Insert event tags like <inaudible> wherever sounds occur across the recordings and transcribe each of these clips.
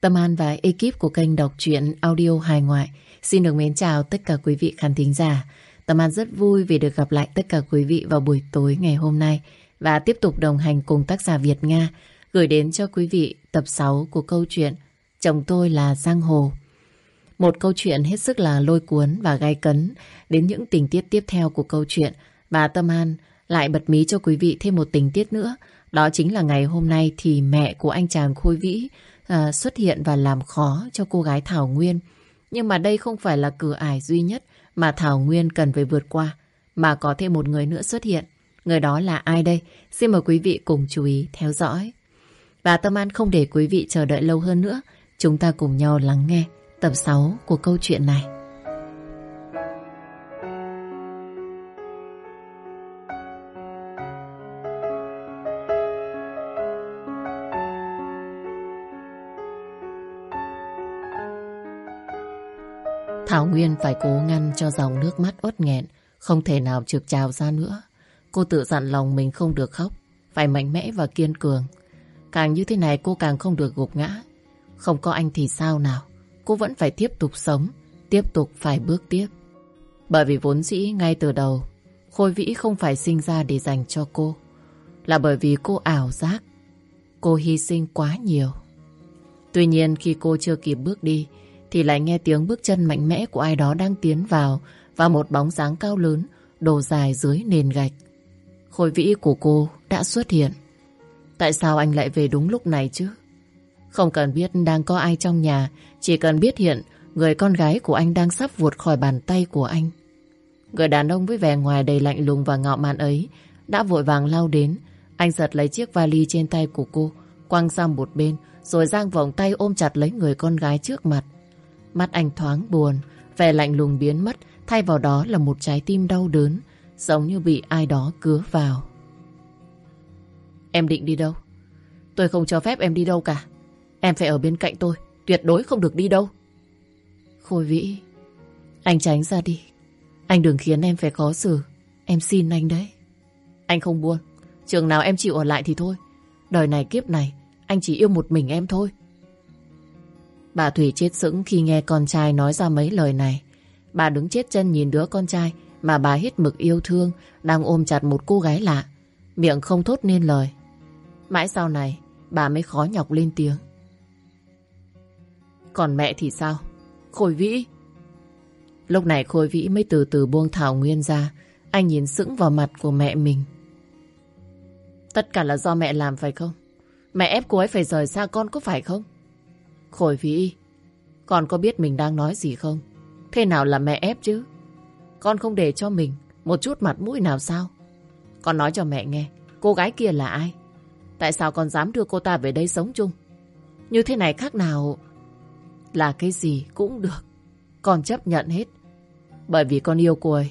Tâm An và ekip của kênh đọc truyện audio hài ngoại xin được mến chào tất cả quý vị khán thính giả. Tâm An rất vui vì được gặp lại tất cả quý vị vào buổi tối ngày hôm nay và tiếp tục đồng hành cùng tác giả Việt Nga gửi đến cho quý vị tập 6 của câu chuyện Chồng tôi là Giang Hồ. Một câu chuyện hết sức là lôi cuốn và gai cấn đến những tình tiết tiếp theo của câu chuyện và Tâm An lại bật mí cho quý vị thêm một tình tiết nữa, đó chính là ngày hôm nay thì mẹ của anh chàng Khôi Vĩ à, xuất hiện và làm khó cho cô gái Thảo Nguyên. Nhưng mà đây không phải là cửa ải duy nhất mà Thảo Nguyên cần phải vượt qua, mà có thêm một người nữa xuất hiện. Người đó là ai đây? Xin mời quý vị cùng chú ý theo dõi. Và Tâm An không để quý vị chờ đợi lâu hơn nữa, chúng ta cùng nhau lắng nghe tập 6 của câu chuyện này. Thảo Nguyên phải cố ngăn cho dòng nước mắt uất nghẹn, không thể nào trực trào ra nữa. Cô tự dặn lòng mình không được khóc, phải mạnh mẽ và kiên cường. Càng như thế này cô càng không được gục ngã. Không có anh thì sao nào, cô vẫn phải tiếp tục sống, tiếp tục phải bước tiếp. Bởi vì vốn dĩ ngay từ đầu, Khôi Vĩ không phải sinh ra để dành cho cô. Là bởi vì cô ảo giác, cô hy sinh quá nhiều. Tuy nhiên khi cô chưa kịp bước đi, thì lại nghe tiếng bước chân mạnh mẽ của ai đó đang tiến vào và một bóng dáng cao lớn đổ dài dưới nền gạch. Khôi vĩ của cô đã xuất hiện. Tại sao anh lại về đúng lúc này chứ? Không cần biết đang có ai trong nhà, chỉ cần biết hiện người con gái của anh đang sắp vụt khỏi bàn tay của anh. Người đàn ông với vẻ ngoài đầy lạnh lùng và ngạo mạn ấy đã vội vàng lao đến. Anh giật lấy chiếc vali trên tay của cô, quăng sang một bên, rồi giang vòng tay ôm chặt lấy người con gái trước mặt. Mắt anh thoáng buồn, vẻ lạnh lùng biến mất, thay vào đó là một trái tim đau đớn, giống như bị ai đó cứa vào. Em định đi đâu? Tôi không cho phép em đi đâu cả. Em phải ở bên cạnh tôi, tuyệt đối không được đi đâu. Khôi Vĩ, anh tránh ra đi. Anh đừng khiến em phải khó xử. Em xin anh đấy. Anh không buồn. Trường nào em chịu ở lại thì thôi. Đời này kiếp này, anh chỉ yêu một mình em thôi. Bà Thủy chết sững khi nghe con trai nói ra mấy lời này. Bà đứng chết chân nhìn đứa con trai mà bà hết mực yêu thương đang ôm chặt một cô gái lạ. Miệng không thốt nên lời. Mãi sau này, bà mới khó nhọc lên tiếng. Còn mẹ thì sao? Khôi Vĩ. Lúc này Khôi Vĩ mới từ từ buông Thảo Nguyên ra. Anh nhìn sững vào mặt của mẹ mình. Tất cả là do mẹ làm phải không? Mẹ ép cô ấy phải rời xa con có phải không? Khôi Vĩ, con có biết mình đang nói gì không? Thế nào là mẹ ép chứ? Con không để cho mình một chút mặt mũi nào sao? Con nói cho mẹ nghe, cô gái kia là ai? Tại sao con dám đưa cô ta về đây sống chung? Như thế này khác nào là cái gì cũng được. Con chấp nhận hết. Bởi vì con yêu cô ấy.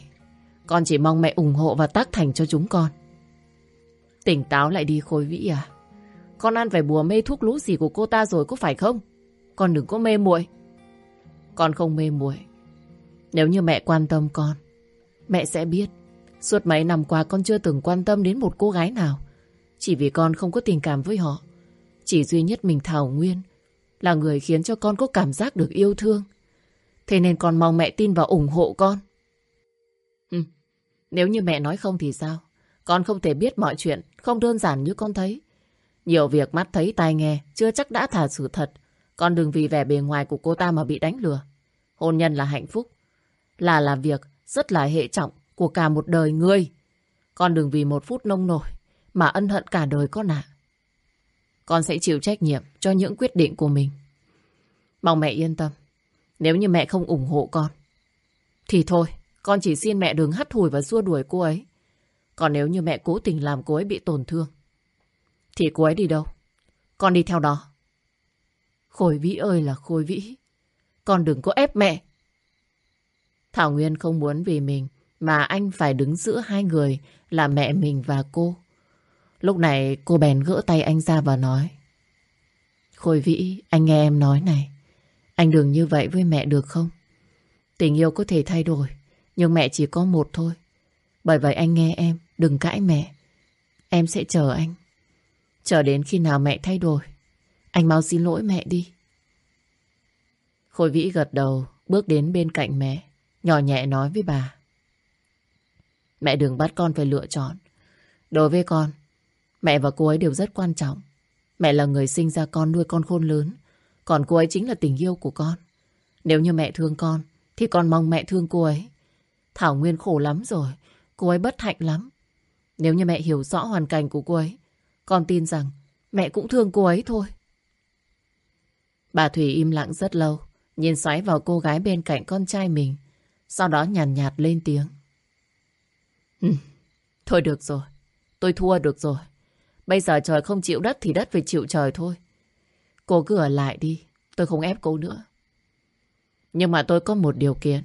Con chỉ mong mẹ ủng hộ và tác thành cho chúng con. Tỉnh táo lại đi Khôi Vĩ à. Con ăn phải bùa mê thuốc lú gì của cô ta rồi có phải không? Con đừng có mê muội. Con không mê muội. Nếu như mẹ quan tâm con, mẹ sẽ biết. Suốt mấy năm qua con chưa từng quan tâm đến một cô gái nào. Chỉ vì con không có tình cảm với họ. Chỉ duy nhất mình Thảo Nguyên là người khiến cho con có cảm giác được yêu thương. Thế nên con mong mẹ tin và ủng hộ con. Ừ. Nếu như mẹ nói không thì sao? Con không thể biết mọi chuyện không đơn giản như con thấy. Nhiều việc mắt thấy tai nghe chưa chắc đã thả sự thật. Con đừng vì vẻ bề ngoài của cô ta mà bị đánh lừa. Hôn nhân là hạnh phúc. Là làm việc rất là hệ trọng của cả một đời người. Con đừng vì một phút nông nổi mà ân hận cả đời con ạ. Con sẽ chịu trách nhiệm cho những quyết định của mình. Mong mẹ yên tâm. Nếu như mẹ không ủng hộ con, thì thôi, con chỉ xin mẹ đừng hắt hủi và xua đuổi cô ấy. Còn nếu như mẹ cố tình làm cô ấy bị tổn thương, thì cô ấy đi đâu? Con đi theo đó. Khôi Vĩ ơi là Khôi Vĩ. Con đừng có ép mẹ. Thảo Nguyên không muốn vì mình mà anh phải đứng giữa hai người là mẹ mình và cô. Lúc này cô bèn gỡ tay anh ra và nói Khôi Vĩ, anh nghe em nói này. Anh đừng như vậy với mẹ được không? Tình yêu có thể thay đổi, nhưng mẹ chỉ có một thôi. Bởi vậy anh nghe em, đừng cãi mẹ. Em sẽ chờ anh. Chờ đến khi nào mẹ thay đổi, anh mau xin lỗi mẹ đi. Khôi Vĩ gật đầu, bước đến bên cạnh mẹ, nhỏ nhẹ nói với bà. Mẹ đừng bắt con phải lựa chọn. Đối với con, mẹ và cô ấy đều rất quan trọng. Mẹ là người sinh ra con nuôi con khôn lớn, còn cô ấy chính là tình yêu của con. Nếu như mẹ thương con, thì con mong mẹ thương cô ấy. Thảo Nguyên khổ lắm rồi, cô ấy bất hạnh lắm. Nếu như mẹ hiểu rõ hoàn cảnh của cô ấy, con tin rằng mẹ cũng thương cô ấy thôi. Bà Thủy im lặng rất lâu, nhìn xoáy vào cô gái bên cạnh con trai mình. Sau đó nhàn nhạt, nhạt lên tiếng. Ừ, thôi được rồi, tôi thua được rồi. Bây giờ trời không chịu đất thì đất phải chịu trời thôi. Cô cứ ở lại đi, tôi không ép cô nữa. Nhưng mà tôi có một điều kiện.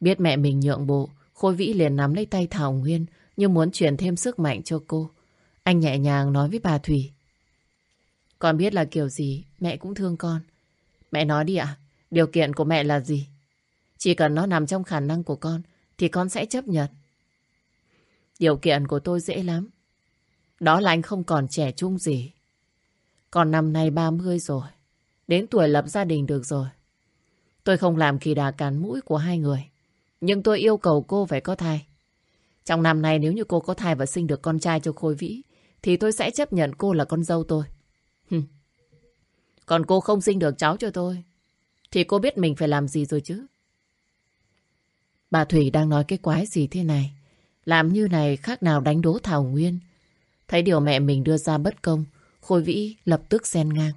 Biết mẹ mình nhượng bộ, Khôi Vĩ liền nắm lấy tay Thảo Nguyên như muốn truyền thêm sức mạnh cho cô. Anh nhẹ nhàng nói với bà Thủy. Con biết là kiểu gì, mẹ cũng thương con. Mẹ nói đi ạ, điều kiện của mẹ là gì? Chỉ cần nó nằm trong khả năng của con, thì con sẽ chấp nhận. Điều kiện của tôi dễ lắm. Đó là anh không còn trẻ trung gì. Còn năm nay 30 rồi. Đến tuổi lập gia đình được rồi. Tôi không làm kỳ đà cắn mũi của hai người. Nhưng tôi yêu cầu cô phải có thai. Trong năm nay nếu như cô có thai và sinh được con trai cho Khôi Vĩ, thì tôi sẽ chấp nhận cô là con dâu tôi. Còn cô không sinh được cháu cho tôi, thì cô biết mình phải làm gì rồi chứ. Bà Thủy đang nói cái quái gì thế này? Làm như này khác nào đánh đố Thảo Nguyên. Thấy điều mẹ mình đưa ra bất công, Khôi Vĩ lập tức xen ngang.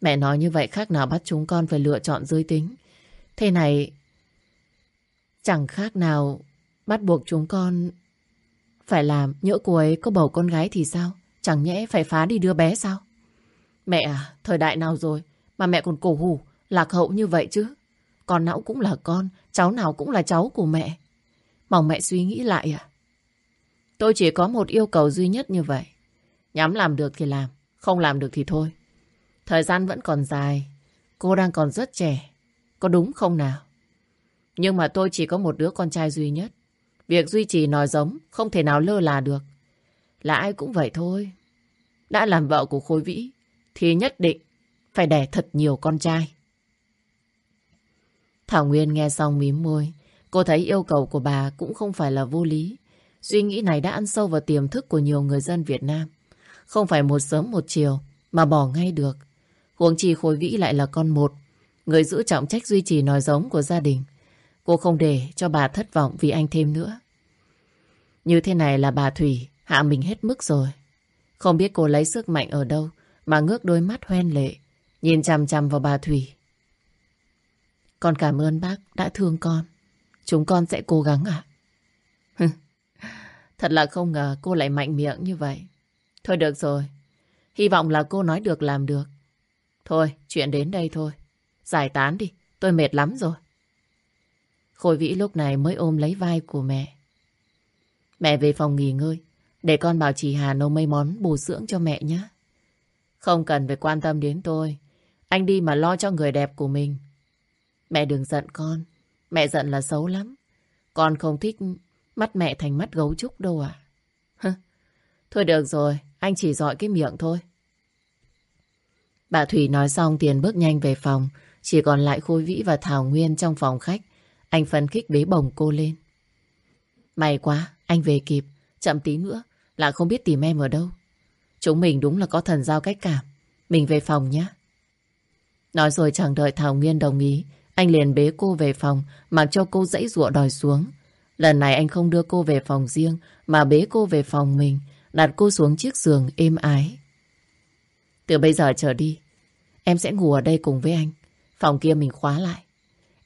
Mẹ nói như vậy khác nào bắt chúng con phải lựa chọn giới tính. Thế này chẳng khác nào bắt buộc chúng con phải làm nhỡ cô ấy có bầu con gái thì sao? Chẳng nhẽ phải phá đi đứa bé sao? Mẹ à, thời đại nào rồi mà mẹ còn cổ hủ, lạc hậu như vậy chứ? Con não cũng là con, cháu nào cũng là cháu của mẹ. Mong mẹ suy nghĩ lại à? Tôi chỉ có một yêu cầu duy nhất như vậy. Nhắm làm được thì làm, không làm được thì thôi. Thời gian vẫn còn dài, cô đang còn rất trẻ. Có đúng không nào? Nhưng mà tôi chỉ có một đứa con trai duy nhất. Việc duy trì nòi giống không thể nào lơ là được. Là ai cũng vậy thôi. Đã làm vợ của Khôi Vĩ thì nhất định phải đẻ thật nhiều con trai. Thảo Nguyên nghe xong mím môi. Cô thấy yêu cầu của bà cũng không phải là vô lý. Suy nghĩ này đã ăn sâu vào tiềm thức của nhiều người dân Việt Nam. Không phải một sớm một chiều mà bỏ ngay được. Huống chi khối Vĩ lại là con một, người giữ trọng trách duy trì nòi giống của gia đình. Cô không để cho bà thất vọng vì anh thêm nữa. Như thế này là bà Thủy hạ mình hết mức rồi. Không biết cô lấy sức mạnh ở đâu mà ngước đôi mắt hoen lệ, nhìn chằm chằm vào bà Thủy. Con cảm ơn bác đã thương con. Chúng con sẽ cố gắng ạ. <laughs> Thật là không ngờ cô lại mạnh miệng như vậy. Thôi được rồi. Hy vọng là cô nói được làm được. Thôi, chuyện đến đây thôi. Giải tán đi, tôi mệt lắm rồi. Khôi Vĩ lúc này mới ôm lấy vai của mẹ. Mẹ về phòng nghỉ ngơi, để con bảo chị Hà nấu mấy món bổ dưỡng cho mẹ nhé. Không cần phải quan tâm đến tôi. Anh đi mà lo cho người đẹp của mình. Mẹ đừng giận con. Mẹ giận là xấu lắm. Con không thích mắt mẹ thành mắt gấu trúc đâu à. Thôi được rồi, anh chỉ dọi cái miệng thôi. Bà Thủy nói xong tiền bước nhanh về phòng. Chỉ còn lại Khôi Vĩ và Thảo Nguyên trong phòng khách. Anh phấn khích bế bồng cô lên. May quá, anh về kịp. Chậm tí nữa là không biết tìm em ở đâu. Chúng mình đúng là có thần giao cách cảm. Mình về phòng nhé. Nói rồi chẳng đợi Thảo Nguyên đồng ý. Anh liền bế cô về phòng, mặc cho cô dãy ruộng đòi xuống. Lần này anh không đưa cô về phòng riêng, mà bế cô về phòng mình, đặt cô xuống chiếc giường êm ái. Từ bây giờ trở đi, em sẽ ngủ ở đây cùng với anh. Phòng kia mình khóa lại.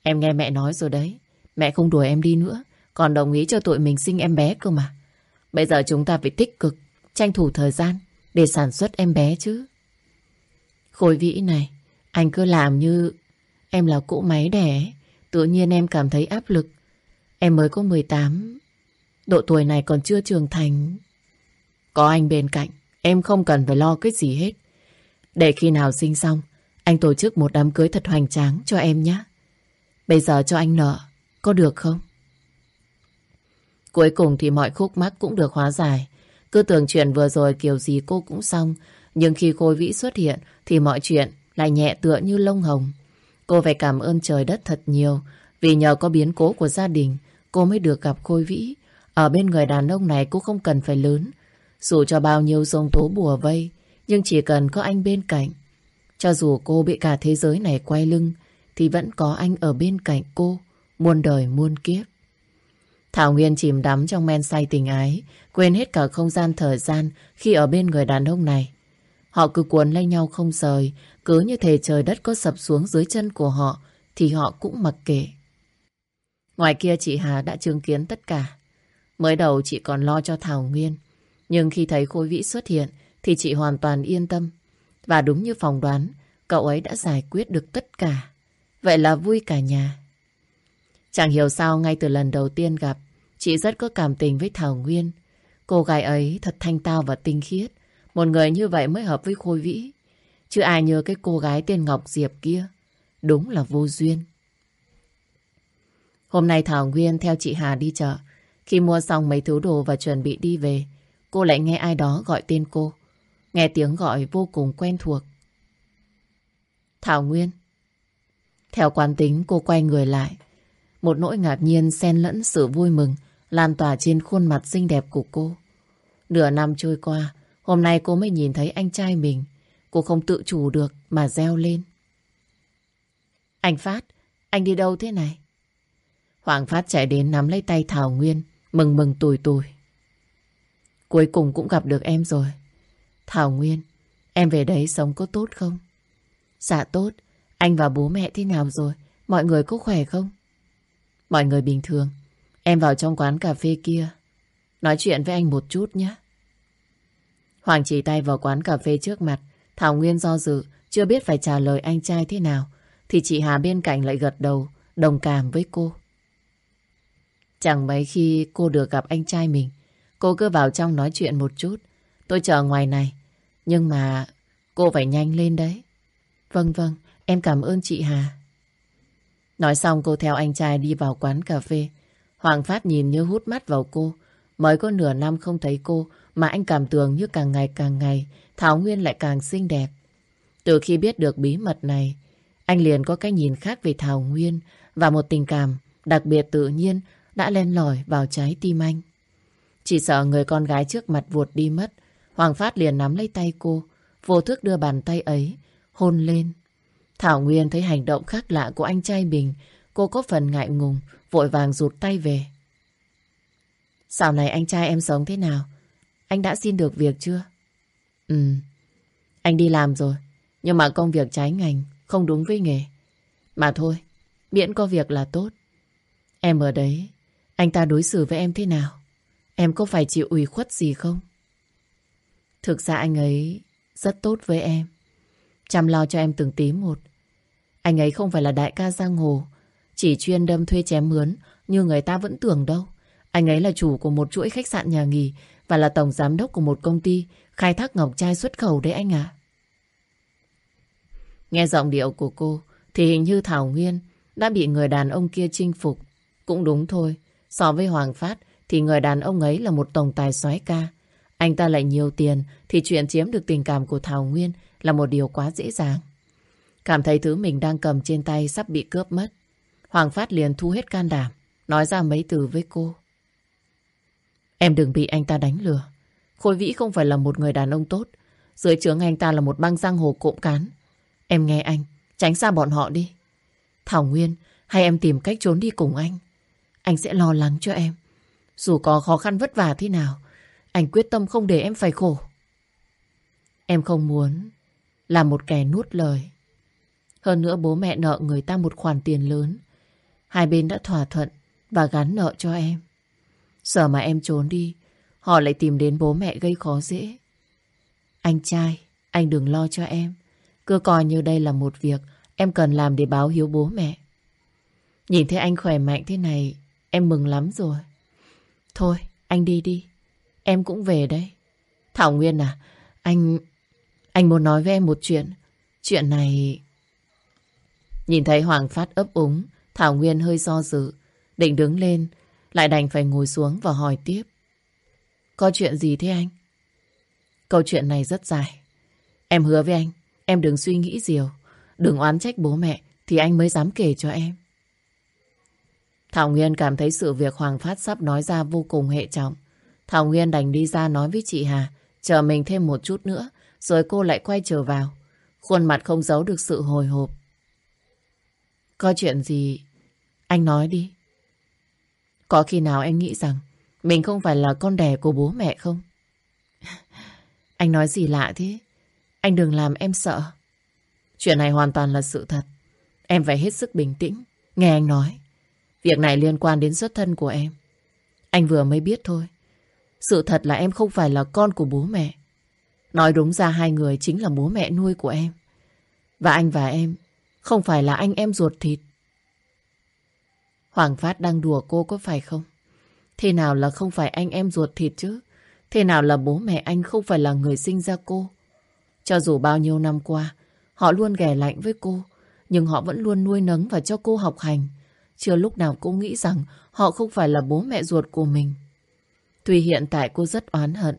Em nghe mẹ nói rồi đấy. Mẹ không đuổi em đi nữa, còn đồng ý cho tụi mình sinh em bé cơ mà. Bây giờ chúng ta phải tích cực, tranh thủ thời gian để sản xuất em bé chứ. Khôi vĩ này, anh cứ làm như em là cỗ máy đẻ. Tự nhiên em cảm thấy áp lực. Em mới có 18. Độ tuổi này còn chưa trưởng thành. Có anh bên cạnh, em không cần phải lo cái gì hết. Để khi nào sinh xong, anh tổ chức một đám cưới thật hoành tráng cho em nhé. Bây giờ cho anh nợ, có được không? Cuối cùng thì mọi khúc mắc cũng được hóa giải. Cứ tưởng chuyện vừa rồi kiểu gì cô cũng xong. Nhưng khi Khôi Vĩ xuất hiện, thì mọi chuyện lại nhẹ tựa như lông hồng. Cô phải cảm ơn trời đất thật nhiều, vì nhờ có biến cố của gia đình, cô mới được gặp Khôi Vĩ. Ở bên người đàn ông này cô không cần phải lớn. Dù cho bao nhiêu dông tố bùa vây, nhưng chỉ cần có anh bên cạnh. Cho dù cô bị cả thế giới này quay lưng, thì vẫn có anh ở bên cạnh cô, muôn đời muôn kiếp. Thảo Nguyên chìm đắm trong men say tình ái, quên hết cả không gian thời gian khi ở bên người đàn ông này. Họ cứ cuốn lấy nhau không rời, cứ như thể trời đất có sập xuống dưới chân của họ, thì họ cũng mặc kệ. Ngoài kia chị Hà đã chứng kiến tất cả. Mới đầu chị còn lo cho Thảo Nguyên, nhưng khi thấy Khôi Vĩ xuất hiện thì chị hoàn toàn yên tâm. Và đúng như phỏng đoán, cậu ấy đã giải quyết được tất cả. Vậy là vui cả nhà. Chẳng hiểu sao ngay từ lần đầu tiên gặp, chị rất có cảm tình với Thảo Nguyên. Cô gái ấy thật thanh tao và tinh khiết. Một người như vậy mới hợp với Khôi Vĩ. Chứ ai nhớ cái cô gái tên Ngọc Diệp kia. Đúng là vô duyên. Hôm nay Thảo Nguyên theo chị Hà đi chợ. Khi mua xong mấy thứ đồ và chuẩn bị đi về, cô lại nghe ai đó gọi tên cô. Nghe tiếng gọi vô cùng quen thuộc. Thảo Nguyên. Theo quán tính cô quay người lại. Một nỗi ngạc nhiên xen lẫn sự vui mừng lan tỏa trên khuôn mặt xinh đẹp của cô. Nửa năm trôi qua, hôm nay cô mới nhìn thấy anh trai mình. Cô không tự chủ được mà reo lên. Anh Phát, anh đi đâu thế này? Hoàng Phát chạy đến nắm lấy tay Thảo Nguyên, mừng mừng tủi tủi. Cuối cùng cũng gặp được em rồi. Thảo Nguyên, em về đấy sống có tốt không? Dạ tốt, anh và bố mẹ thế nào rồi? Mọi người có khỏe không? Mọi người bình thường. Em vào trong quán cà phê kia. Nói chuyện với anh một chút nhé. Hoàng chỉ tay vào quán cà phê trước mặt. Thảo Nguyên do dự, chưa biết phải trả lời anh trai thế nào. Thì chị Hà bên cạnh lại gật đầu, đồng cảm với cô. Chẳng mấy khi cô được gặp anh trai mình. Cô cứ vào trong nói chuyện một chút. Tôi chờ ngoài này. Nhưng mà cô phải nhanh lên đấy. Vâng vâng, em cảm ơn chị Hà. Nói xong cô theo anh trai đi vào quán cà phê. Hoàng Phát nhìn như hút mắt vào cô. Mới có nửa năm không thấy cô mà anh cảm tưởng như càng ngày càng ngày Thảo Nguyên lại càng xinh đẹp. Từ khi biết được bí mật này, anh liền có cái nhìn khác về Thảo Nguyên và một tình cảm đặc biệt tự nhiên đã len lỏi vào trái tim anh. Chỉ sợ người con gái trước mặt vuột đi mất, Hoàng Phát liền nắm lấy tay cô, vô thức đưa bàn tay ấy, hôn lên. Thảo Nguyên thấy hành động khác lạ của anh trai mình, cô có phần ngại ngùng, vội vàng rụt tay về. Sao này anh trai em sống thế nào? Anh đã xin được việc chưa? Ừ, anh đi làm rồi, nhưng mà công việc trái ngành, không đúng với nghề. Mà thôi, miễn có việc là tốt. Em ở đấy, anh ta đối xử với em thế nào? Em có phải chịu ủy khuất gì không? Thực ra anh ấy rất tốt với em. Chăm lo cho em từng tí một. Anh ấy không phải là đại ca giang hồ, chỉ chuyên đâm thuê chém mướn như người ta vẫn tưởng đâu. Anh ấy là chủ của một chuỗi khách sạn nhà nghỉ và là tổng giám đốc của một công ty khai thác ngọc trai xuất khẩu đấy anh ạ. Nghe giọng điệu của cô thì hình như Thảo Nguyên đã bị người đàn ông kia chinh phục. Cũng đúng thôi, so với Hoàng Phát thì người đàn ông ấy là một tổng tài soái ca. Anh ta lại nhiều tiền thì chuyện chiếm được tình cảm của Thảo Nguyên là một điều quá dễ dàng. Cảm thấy thứ mình đang cầm trên tay sắp bị cướp mất. Hoàng Phát liền thu hết can đảm, nói ra mấy từ với cô. Em đừng bị anh ta đánh lừa. Khôi Vĩ không phải là một người đàn ông tốt. Dưới trướng anh ta là một băng giang hồ cộm cán. Em nghe anh, tránh xa bọn họ đi. Thảo Nguyên, hay em tìm cách trốn đi cùng anh. Anh sẽ lo lắng cho em. Dù có khó khăn vất vả thế nào, anh quyết tâm không để em phải khổ. Em không muốn là một kẻ nuốt lời. Hơn nữa bố mẹ nợ người ta một khoản tiền lớn. Hai bên đã thỏa thuận và gắn nợ cho em. Giờ mà em trốn đi, họ lại tìm đến bố mẹ gây khó dễ. Anh trai, anh đừng lo cho em. Cứ coi như đây là một việc em cần làm để báo hiếu bố mẹ. Nhìn thấy anh khỏe mạnh thế này, em mừng lắm rồi. Thôi, anh đi đi. Em cũng về đây. Thảo Nguyên à, anh... Anh muốn nói với em một chuyện. Chuyện này... Nhìn thấy Hoàng Phát ấp úng, Thảo Nguyên hơi do dự. Định đứng lên, lại đành phải ngồi xuống và hỏi tiếp. Có chuyện gì thế anh? Câu chuyện này rất dài. Em hứa với anh, em đừng suy nghĩ nhiều. đừng oán trách bố mẹ thì anh mới dám kể cho em. Thảo Nguyên cảm thấy sự việc Hoàng Phát sắp nói ra vô cùng hệ trọng. Thảo Nguyên đành đi ra nói với chị Hà, chờ mình thêm một chút nữa, rồi cô lại quay trở vào. Khuôn mặt không giấu được sự hồi hộp. Có chuyện gì? Anh nói đi. Có khi nào anh nghĩ rằng mình không phải là con đẻ của bố mẹ không? <laughs> Anh nói gì lạ thế? Anh đừng làm em sợ. Chuyện này hoàn toàn là sự thật. Em phải hết sức bình tĩnh. Nghe anh nói. Việc này liên quan đến xuất thân của em. Anh vừa mới biết thôi. Sự thật là em không phải là con của bố mẹ. Nói đúng ra hai người chính là bố mẹ nuôi của em. Và anh và em không phải là anh em ruột thịt. Hoàng Phát đang đùa cô có phải không? Thế nào là không phải anh em ruột thịt chứ? Thế nào là bố mẹ anh không phải là người sinh ra cô? Cho dù bao nhiêu năm qua, họ luôn ghẻ lạnh với cô, nhưng họ vẫn luôn nuôi nấng và cho cô học hành. Chưa lúc nào cô nghĩ rằng họ không phải là bố mẹ ruột của mình. Tuy hiện tại cô rất oán hận,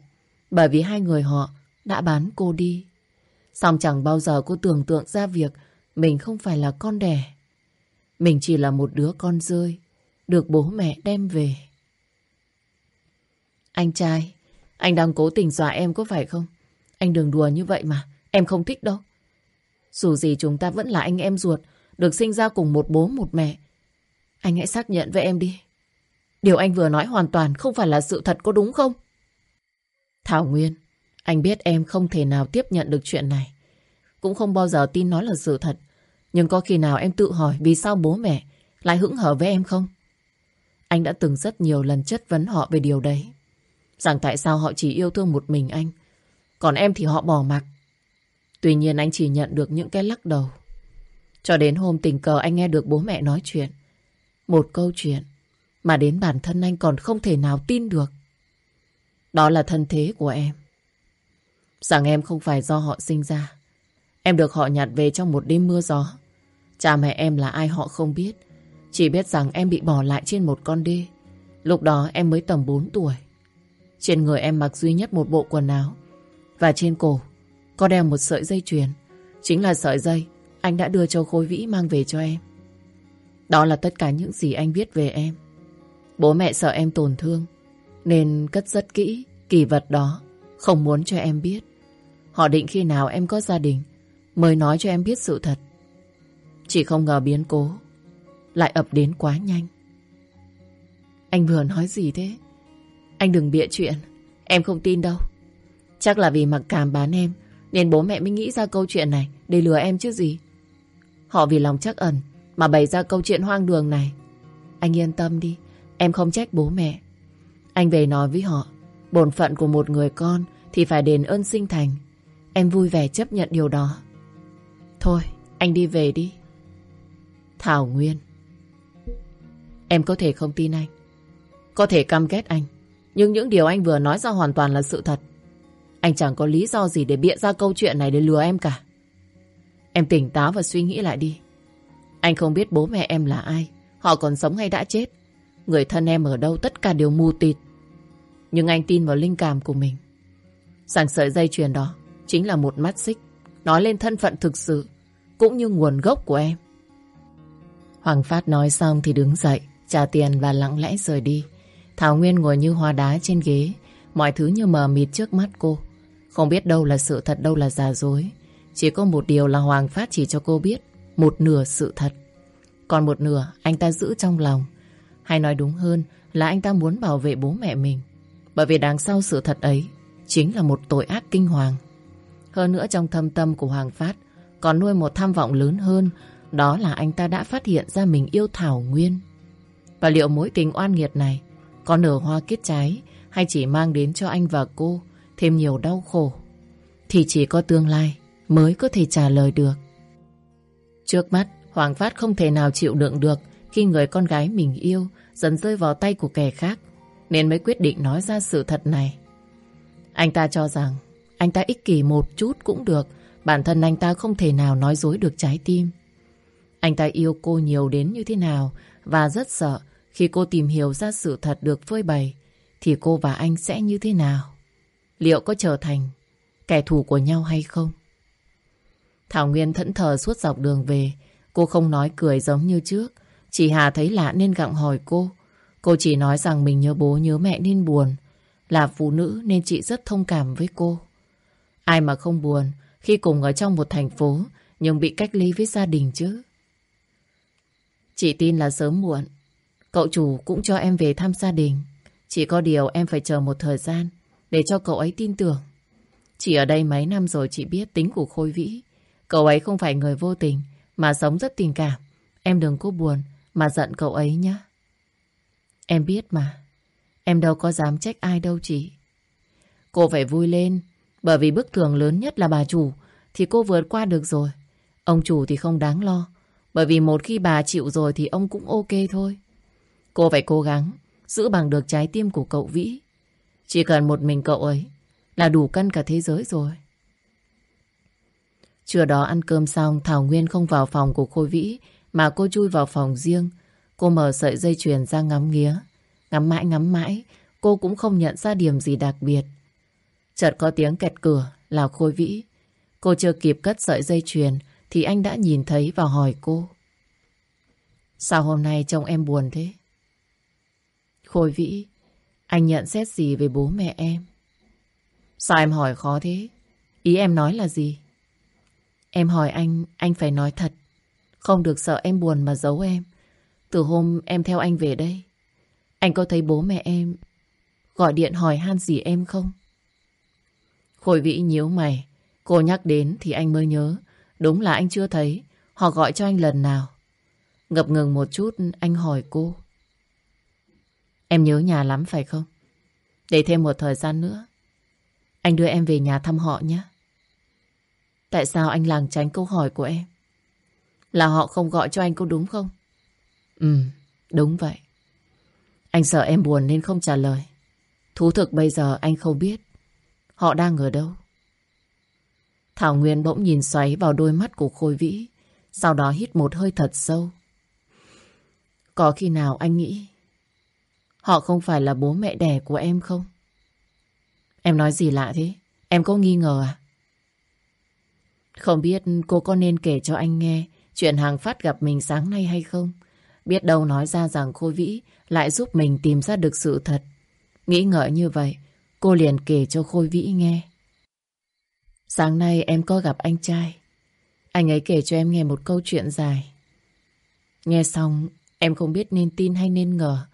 bởi vì hai người họ đã bán cô đi. Xong chẳng bao giờ cô tưởng tượng ra việc mình không phải là con đẻ. Mình chỉ là một đứa con rơi, được bố mẹ đem về. Anh trai, anh đang cố tình dọa em có phải không? Anh đừng đùa như vậy mà, em không thích đâu. Dù gì chúng ta vẫn là anh em ruột, được sinh ra cùng một bố một mẹ. Anh hãy xác nhận với em đi. Điều anh vừa nói hoàn toàn không phải là sự thật có đúng không? Thảo Nguyên, anh biết em không thể nào tiếp nhận được chuyện này. Cũng không bao giờ tin nó là sự thật. Nhưng có khi nào em tự hỏi vì sao bố mẹ lại hững hở với em không? Anh đã từng rất nhiều lần chất vấn họ về điều đấy. Rằng tại sao họ chỉ yêu thương một mình anh. Còn em thì họ bỏ mặc. Tuy nhiên anh chỉ nhận được những cái lắc đầu. Cho đến hôm tình cờ anh nghe được bố mẹ nói chuyện. Một câu chuyện mà đến bản thân anh còn không thể nào tin được. Đó là thân thế của em. Rằng em không phải do họ sinh ra. Em được họ nhặt về trong một đêm mưa gió. Cha mẹ em là ai họ không biết. Chỉ biết rằng em bị bỏ lại trên một con đê. Lúc đó em mới tầm 4 tuổi. Trên người em mặc duy nhất một bộ quần áo. Và trên cổ, có đeo một sợi dây chuyền. Chính là sợi dây anh đã đưa cho Khối Vĩ mang về cho em. Đó là tất cả những gì anh biết về em. Bố mẹ sợ em tổn thương, nên cất rất kỹ kỳ vật đó. Không muốn cho em biết. Họ định khi nào em có gia đình, mới nói cho em biết sự thật. Chỉ không ngờ biến cố lại ập đến quá nhanh. Anh vừa nói gì thế? Anh đừng bịa chuyện. Em không tin đâu. Chắc là vì mặc cảm bán em nên bố mẹ mới nghĩ ra câu chuyện này để lừa em chứ gì. Họ vì lòng chắc ẩn mà bày ra câu chuyện hoang đường này. Anh yên tâm đi. Em không trách bố mẹ. Anh về nói với họ bổn phận của một người con thì phải đền ơn sinh thành. Em vui vẻ chấp nhận điều đó. Thôi, anh đi về đi. Thảo Nguyên. Em có thể không tin anh. Có thể căm ghét anh. Nhưng những điều anh vừa nói ra hoàn toàn là sự thật. Anh chẳng có lý do gì để bịa ra câu chuyện này để lừa em cả. Em tỉnh táo và suy nghĩ lại đi. Anh không biết bố mẹ em là ai. Họ còn sống hay đã chết. Người thân em ở đâu tất cả đều mù tịt. Nhưng anh tin vào linh cảm của mình. Rằng sợi dây chuyền đó chính là một mắt xích, nói lên thân phận thực sự, cũng như nguồn gốc của em. Hoàng Phát nói xong thì đứng dậy, trả tiền và lặng lẽ rời đi. Thảo Nguyên ngồi như hoa đá trên ghế, mọi thứ như mờ mịt trước mắt cô. Không biết đâu là sự thật đâu là giả dối. Chỉ có một điều là Hoàng Phát chỉ cho cô biết một nửa sự thật. Còn một nửa anh ta giữ trong lòng. Hay nói đúng hơn là anh ta muốn bảo vệ bố mẹ mình. Bởi vì đằng sau sự thật ấy chính là một tội ác kinh hoàng. Hơn nữa trong thâm tâm của Hoàng Phát còn nuôi một tham vọng lớn hơn đó là anh ta đã phát hiện ra mình yêu Thảo Nguyên. Và liệu mối tình oan nghiệt này có nở hoa kết trái hay chỉ mang đến cho anh và cô thêm nhiều đau khổ thì chỉ có tương lai mới có thể trả lời được. Trước mắt, Hoàng Phát không thể nào chịu đựng được khi người con gái mình yêu dần rơi vào tay của kẻ khác nên mới quyết định nói ra sự thật này. Anh ta cho rằng anh ta ích kỷ một chút cũng được bản thân anh ta không thể nào nói dối được trái tim. Anh ta yêu cô nhiều đến như thế nào và rất sợ khi cô tìm hiểu ra sự thật được phơi bày, thì cô và anh sẽ như thế nào? Liệu có trở thành kẻ thù của nhau hay không? Thảo Nguyên thẫn thờ suốt dọc đường về. Cô không nói cười giống như trước. Chị Hà thấy lạ nên gặng hỏi cô. Cô chỉ nói rằng mình nhớ bố nhớ mẹ nên buồn. Là phụ nữ nên chị rất thông cảm với cô. Ai mà không buồn khi cùng ở trong một thành phố nhưng bị cách ly với gia đình chứ. Chị tin là sớm muộn. Cậu chủ cũng cho em về thăm gia đình. Chỉ có điều em phải chờ một thời gian để cho cậu ấy tin tưởng. chị ở đây mấy năm rồi chị biết tính của Khôi Vĩ. Cậu ấy không phải người vô tình mà sống rất tình cảm. Em đừng có buồn mà giận cậu ấy nhé. Em biết mà. Em đâu có dám trách ai đâu chị. Cô phải vui lên, bởi vì bức thường lớn nhất là bà chủ, thì cô vượt qua được rồi. Ông chủ thì không đáng lo bởi vì một khi bà chịu rồi thì ông cũng ok thôi. Cô phải cố gắng giữ bằng được trái tim của cậu Vĩ. Chỉ cần một mình cậu ấy là đủ cân cả thế giới rồi. Trưa đó ăn cơm xong, Thảo Nguyên không vào phòng của Khôi Vĩ, mà cô chui vào phòng riêng. Cô mở sợi dây chuyền ra ngắm nghía. Ngắm mãi ngắm mãi cô cũng không nhận ra điểm gì đặc biệt. Chợt có tiếng kẹt cửa là Khôi Vĩ. Cô chưa kịp cất sợi dây chuyền thì anh đã nhìn thấy và hỏi cô. Sao hôm nay trông em buồn thế? Khôi Vĩ, anh nhận xét gì về bố mẹ em? Sao em hỏi khó thế? Ý em nói là gì? Em hỏi anh, anh phải nói thật. Không được sợ em buồn mà giấu em. Từ hôm em theo anh về đây, anh có thấy bố mẹ em gọi điện hỏi han gì em không? Khôi Vĩ nhíu mày. Cô nhắc đến thì anh mới nhớ. Đúng là anh chưa thấy. Họ gọi cho anh lần nào. Ngập ngừng một chút anh hỏi cô. Em nhớ nhà lắm phải không? Để thêm một thời gian nữa. Anh đưa em về nhà thăm họ nhé. Tại sao anh làng tránh câu hỏi của em? Là họ không gọi cho anh có đúng không? Ừ, đúng vậy. Anh sợ em buồn nên không trả lời. Thú thực bây giờ anh không biết họ đang ở đâu. Thảo Nguyên bỗng nhìn xoáy vào đôi mắt của Khôi Vĩ, sau đó hít một hơi thật sâu. Có khi nào anh nghĩ họ không phải là bố mẹ đẻ của em không? Em nói gì lạ thế? Em có nghi ngờ à? Không biết cô có nên kể cho anh nghe chuyện hàng phát gặp mình sáng nay hay không? Biết đâu nói ra rằng Khôi Vĩ lại giúp mình tìm ra được sự thật. Nghĩ ngợi như vậy, cô liền kể cho Khôi Vĩ nghe. Sáng nay em có gặp anh trai. Anh ấy kể cho em nghe một câu chuyện dài. Nghe xong, em không biết nên tin hay nên ngờ.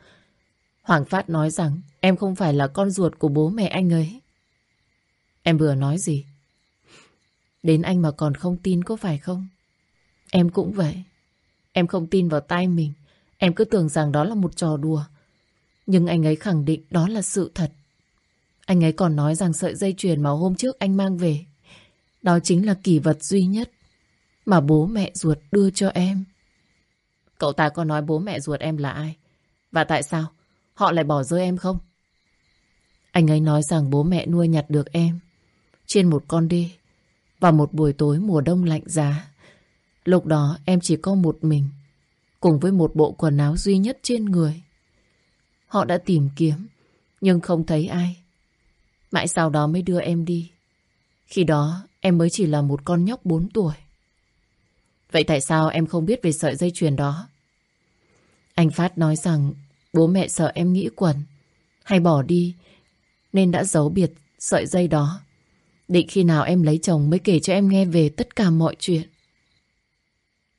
Hoàng Phát nói rằng em không phải là con ruột của bố mẹ anh ấy. Em vừa nói gì? Đến anh mà còn không tin có phải không? Em cũng vậy. Em không tin vào tay mình. Em cứ tưởng rằng đó là một trò đùa. Nhưng anh ấy khẳng định đó là sự thật. Anh ấy còn nói rằng sợi dây chuyền mà hôm trước anh mang về đó chính là kỷ vật duy nhất mà bố mẹ ruột đưa cho em. Cậu ta có nói bố mẹ ruột em là ai? Và tại sao họ lại bỏ rơi em không? Anh ấy nói rằng bố mẹ nuôi nhặt được em trên một con đê vào một buổi tối mùa đông lạnh giá. Lúc đó em chỉ có một mình cùng với một bộ quần áo duy nhất trên người. Họ đã tìm kiếm, nhưng không thấy ai. Mãi sau đó mới đưa em đi. Khi đó em mới chỉ là một con nhóc 4 tuổi. Vậy tại sao em không biết về sợi dây chuyền đó? Anh Phát nói rằng bố mẹ sợ em nghĩ quẩn, hay bỏ đi, nên đã giấu biệt sợi dây đó. Định khi nào em lấy chồng mới kể cho em nghe về tất cả mọi chuyện.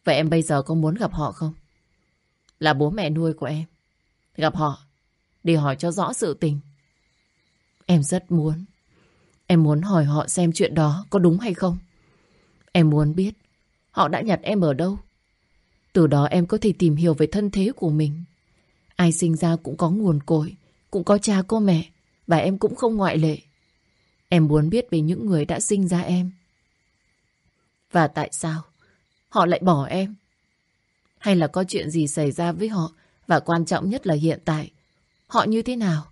Vậy em bây giờ có muốn gặp họ không? Là bố mẹ nuôi của em. Gặp họ, để hỏi cho rõ sự tình. Em rất muốn. Em muốn hỏi họ xem chuyện đó có đúng hay không. Em muốn biết họ đã nhặt em ở đâu. Từ đó em có thể tìm hiểu về thân thế của mình. Ai sinh ra cũng có nguồn cội, cũng có cha có mẹ, và em cũng không ngoại lệ. Em muốn biết về những người đã sinh ra em. Và tại sao họ lại bỏ em? Hay là có chuyện gì xảy ra với họ? Và quan trọng nhất là hiện tại, họ như thế nào?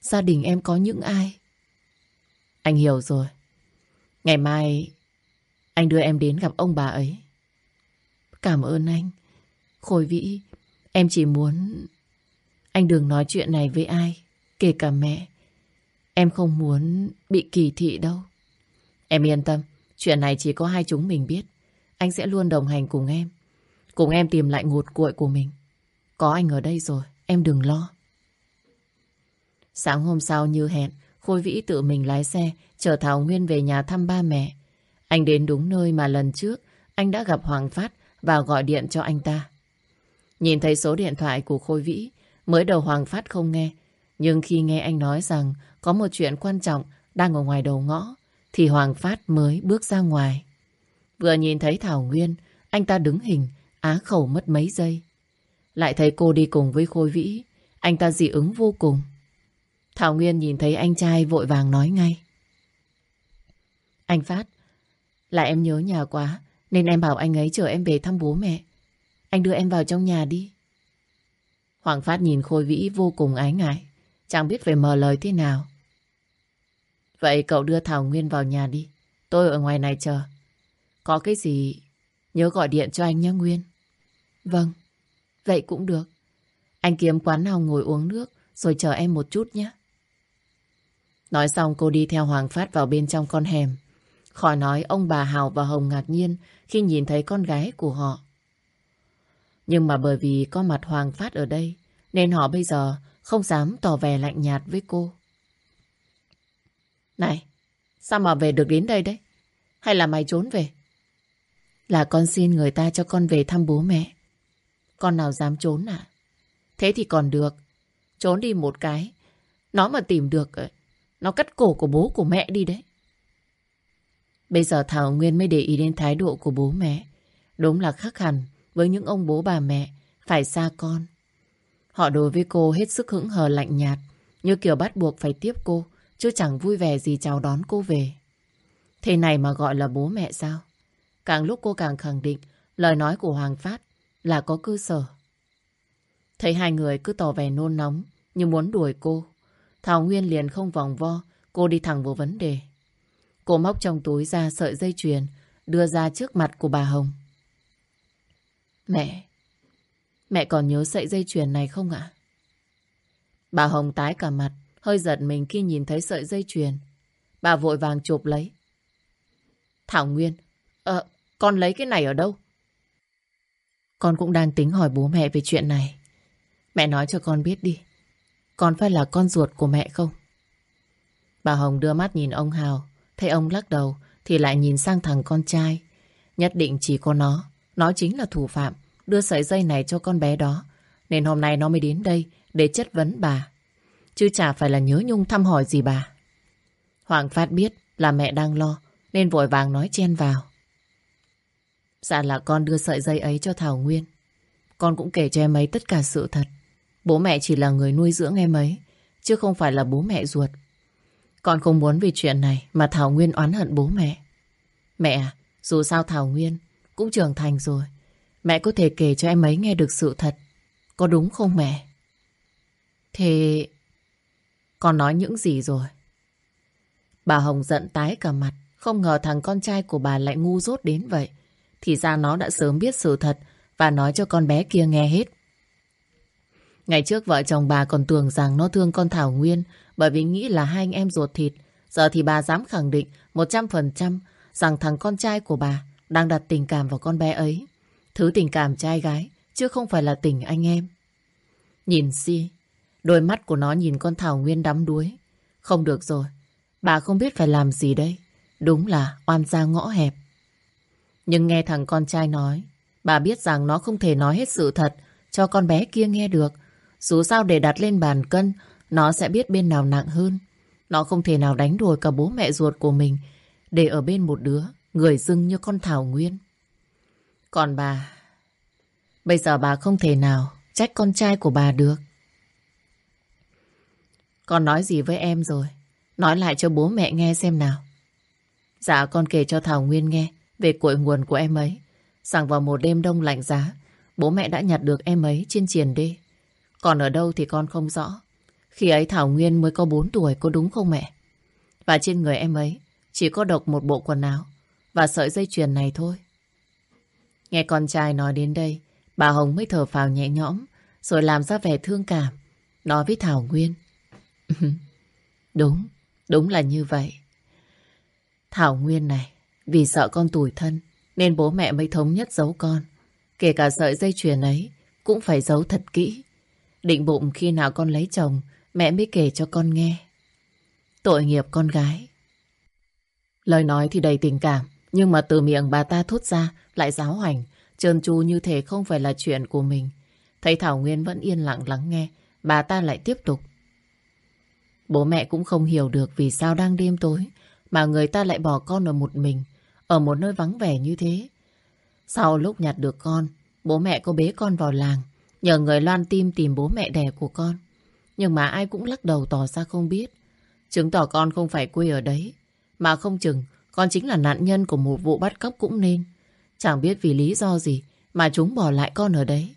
Gia đình em có những ai? Anh hiểu rồi. Ngày mai anh đưa em đến gặp ông bà ấy. Cảm ơn anh. Khôi Vĩ, em chỉ muốn anh đừng nói chuyện này với ai, kể cả mẹ. Em không muốn bị kỳ thị đâu. Em yên tâm, chuyện này chỉ có hai chúng mình biết. anh sẽ luôn đồng hành cùng em. Cùng em tìm lại ngột cuội của mình. Có anh ở đây rồi, em đừng lo. Sáng hôm sau như hẹn, Khôi Vĩ tự mình lái xe chở Thảo Nguyên về nhà thăm ba mẹ. Anh đến đúng nơi mà lần trước anh đã gặp Hoàng Phát và gọi điện cho anh ta. Nhìn thấy số điện thoại của Khôi Vĩ, mới đầu Hoàng Phát không nghe. Nhưng khi nghe anh nói rằng có một chuyện quan trọng đang ở ngoài đầu ngõ, thì Hoàng Phát mới bước ra ngoài. Vừa nhìn thấy Thảo Nguyên, anh ta đứng hình, á khẩu mất mấy giây. Lại thấy cô đi cùng với Khôi Vĩ, anh ta dị ứng vô cùng. Thảo Nguyên nhìn thấy anh trai vội vàng nói ngay. Anh Phát, là em nhớ nhà quá, nên em bảo anh ấy chờ em về thăm bố mẹ. Anh đưa em vào trong nhà đi. Hoàng Phát nhìn Khôi Vĩ vô cùng ái ngại, chẳng biết phải mở lời thế nào. Vậy cậu đưa Thảo Nguyên vào nhà đi, tôi ở ngoài này chờ. Có cái gì, nhớ gọi điện cho anh nhé Nguyên. Vâng, vậy cũng được. Anh kiếm quán nào ngồi uống nước, rồi chờ em một chút nhé. Nói xong cô đi theo Hoàng Phát vào bên trong con hẻm. Khỏi nói ông bà Hào và Hồng ngạc nhiên khi nhìn thấy con gái của họ. Nhưng mà bởi vì có mặt Hoàng Phát ở đây, nên họ bây giờ không dám tỏ vẻ lạnh nhạt với cô. Này, sao mà về được đến đây đấy? Hay là mày trốn về? Là con xin người ta cho con về thăm bố mẹ. Con nào dám trốn à? Thế thì còn được. Trốn đi một cái. Nó mà tìm được, nó cắt cổ của bố của mẹ đi đấy. Bây giờ Thảo Nguyên mới để ý đến thái độ của bố mẹ. Đúng là khác hẳn với những ông bố bà mẹ phải xa con. Họ đối với cô hết sức hững hờ lạnh nhạt, như kiểu bắt buộc phải tiếp cô, chứ chẳng vui vẻ gì chào đón cô về. Thế này mà gọi là bố mẹ sao? Càng lúc cô càng khẳng định lời nói của Hoàng Phát là có cơ sở. Thấy hai người cứ tỏ vẻ nôn nóng như muốn đuổi cô. Thảo Nguyên liền không vòng vo, cô đi thẳng vào vấn đề. Cô móc trong túi ra sợi dây chuyền, đưa ra trước mặt của bà Hồng. Mẹ, mẹ còn nhớ sợi dây chuyền này không ạ? Bà Hồng tái cả mặt, hơi giật mình khi nhìn thấy sợi dây chuyền. Bà vội vàng chụp lấy. Thảo Nguyên, ờ, con lấy cái này ở đâu? Con cũng đang tính hỏi bố mẹ về chuyện này. Mẹ nói cho con biết đi còn phải là con ruột của mẹ không? Bà Hồng đưa mắt nhìn ông Hào. Thấy ông lắc đầu, thì lại nhìn sang thằng con trai. Nhất định chỉ có nó. Nó chính là thủ phạm đưa sợi dây này cho con bé đó. Nên hôm nay nó mới đến đây để chất vấn bà. Chứ chả phải là nhớ nhung thăm hỏi gì bà. Hoàng Phát biết là mẹ đang lo, nên vội vàng nói chen vào. Dạ là con đưa sợi dây ấy cho Thảo Nguyên. Con cũng kể cho em ấy tất cả sự thật. Bố mẹ chỉ là người nuôi dưỡng em ấy, chứ không phải là bố mẹ ruột. Con không muốn vì chuyện này mà Thảo Nguyên oán hận bố mẹ. Mẹ à, dù sao Thảo Nguyên cũng trưởng thành rồi. Mẹ có thể kể cho em ấy nghe được sự thật. Có đúng không mẹ? Thế... Con nói những gì rồi? Bà Hồng giận tái cả mặt. Không ngờ thằng con trai của bà lại ngu dốt đến vậy. Thì ra nó đã sớm biết sự thật và nói cho con bé kia nghe hết. Ngày trước vợ chồng bà còn tưởng rằng nó thương con Thảo Nguyên bởi vì nghĩ là hai anh em ruột thịt. Giờ thì bà dám khẳng định 100% rằng thằng con trai của bà đang đặt tình cảm vào con bé ấy. Thứ tình cảm trai gái, chứ không phải là tình anh em. Nhìn si, đôi mắt của nó nhìn con Thảo Nguyên đắm đuối. Không được rồi, bà không biết phải làm gì đây. Đúng là oan gia ngõ hẹp. Nhưng nghe thằng con trai nói, bà biết rằng nó không thể nói hết sự thật cho con bé kia nghe được. Dù sao để đặt lên bàn cân, nó sẽ biết bên nào nặng hơn. Nó không thể nào đánh đuổi cả bố mẹ ruột của mình để ở bên một đứa, người dưng như con Thảo Nguyên. Còn bà, bây giờ bà không thể nào trách con trai của bà được. Con nói gì với em rồi? Nói lại cho bố mẹ nghe xem nào. Dạ con kể cho Thảo Nguyên nghe về cội nguồn của em ấy. Rằng vào một đêm đông lạnh giá, bố mẹ đã nhặt được em ấy trên triển đê. Còn ở đâu thì con không rõ. Khi ấy Thảo Nguyên mới có 4 tuổi có đúng không mẹ? Và trên người em ấy chỉ có độc một bộ quần áo và sợi dây chuyền này thôi. Nghe con trai nói đến đây, bà Hồng mới thở phào nhẹ nhõm rồi làm ra vẻ thương cảm. Nói với Thảo Nguyên. <laughs> đúng, đúng là như vậy. Thảo Nguyên này, vì sợ con tủi thân Nên bố mẹ mới thống nhất giấu con. Kể cả sợi dây chuyền ấy cũng phải giấu thật kỹ. Định bụng khi nào con lấy chồng, mẹ mới kể cho con nghe. Tội nghiệp con gái. Lời nói thì đầy tình cảm, nhưng mà từ miệng bà ta thốt ra lại giáo hành, trơn tru như thể không phải là chuyện của mình. Thấy Thảo Nguyên vẫn yên lặng lắng nghe, bà ta lại tiếp tục. Bố mẹ cũng không hiểu được vì sao đang đêm tối mà người ta lại bỏ con ở một mình, ở một nơi vắng vẻ như thế. Sau lúc nhặt được con, bố mẹ có bế con vào làng, nhờ người loan tim tìm bố mẹ đẻ của con. Nhưng mà ai cũng lắc đầu tỏ ra không biết. Chứng tỏ con không phải quê ở đấy, mà không chừng con chính là nạn nhân của một vụ bắt cóc cũng nên. Chẳng biết vì lý do gì mà chúng bỏ lại con ở đấy.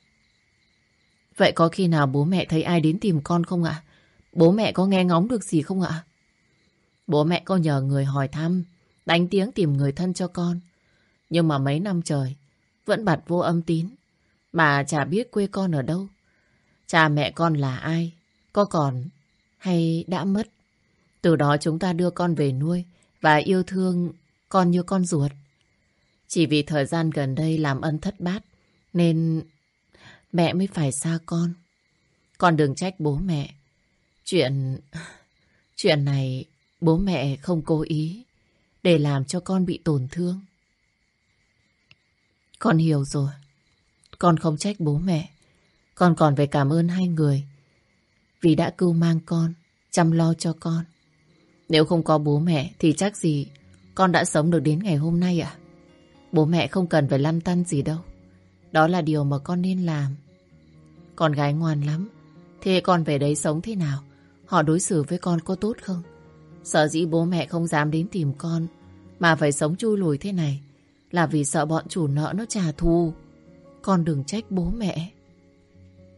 Vậy có khi nào bố mẹ thấy ai đến tìm con không ạ? Bố mẹ có nghe ngóng được gì không ạ? Bố mẹ có nhờ người hỏi thăm, đánh tiếng tìm người thân cho con. Nhưng mà mấy năm trời, vẫn bật vô âm tín, mà chả biết quê con ở đâu. Cha mẹ con là ai, có còn hay đã mất. Từ đó chúng ta đưa con về nuôi và yêu thương con như con ruột. Chỉ vì thời gian gần đây làm ân thất bát, nên mẹ mới phải xa con. Con đừng trách bố mẹ. Chuyện... Chuyện này bố mẹ không cố ý để làm cho con bị tổn thương. Con hiểu rồi. Con không trách bố mẹ. Con còn phải cảm ơn hai người vì đã cưu mang con, chăm lo cho con. Nếu không có bố mẹ thì chắc gì con đã sống được đến ngày hôm nay à? Bố mẹ không cần phải lăn tăn gì đâu. Đó là điều mà con nên làm. Con gái ngoan lắm. Thế con về đấy sống thế nào? Họ đối xử với con có tốt không? Sợ dĩ bố mẹ không dám đến tìm con mà phải sống chui lùi thế này là vì sợ bọn chủ nợ nó trả thù. Con đừng trách bố mẹ.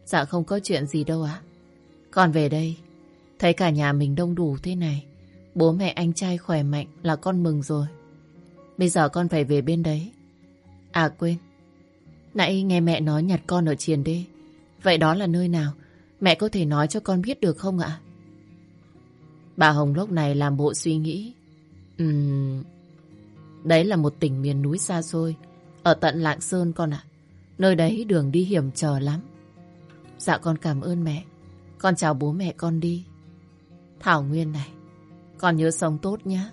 Dạ không có chuyện gì đâu ạ. Con về đây, thấy cả nhà mình đông đủ thế này. Bố mẹ anh trai khỏe mạnh là con mừng rồi. Bây giờ con phải về bên đấy. À quên, nãy nghe mẹ nói nhặt con ở triền đê. Vậy đó là nơi nào? Mẹ có thể nói cho con biết được không ạ? Bà Hồng lúc này làm bộ suy nghĩ. Ừm... Đấy là một tỉnh miền núi xa xôi. Ở tận Lạng Sơn con ạ. Nơi đấy đường đi hiểm trở lắm. Dạ con cảm ơn mẹ. Con chào bố mẹ con đi. Thảo Nguyên này. Con nhớ sống tốt nhé.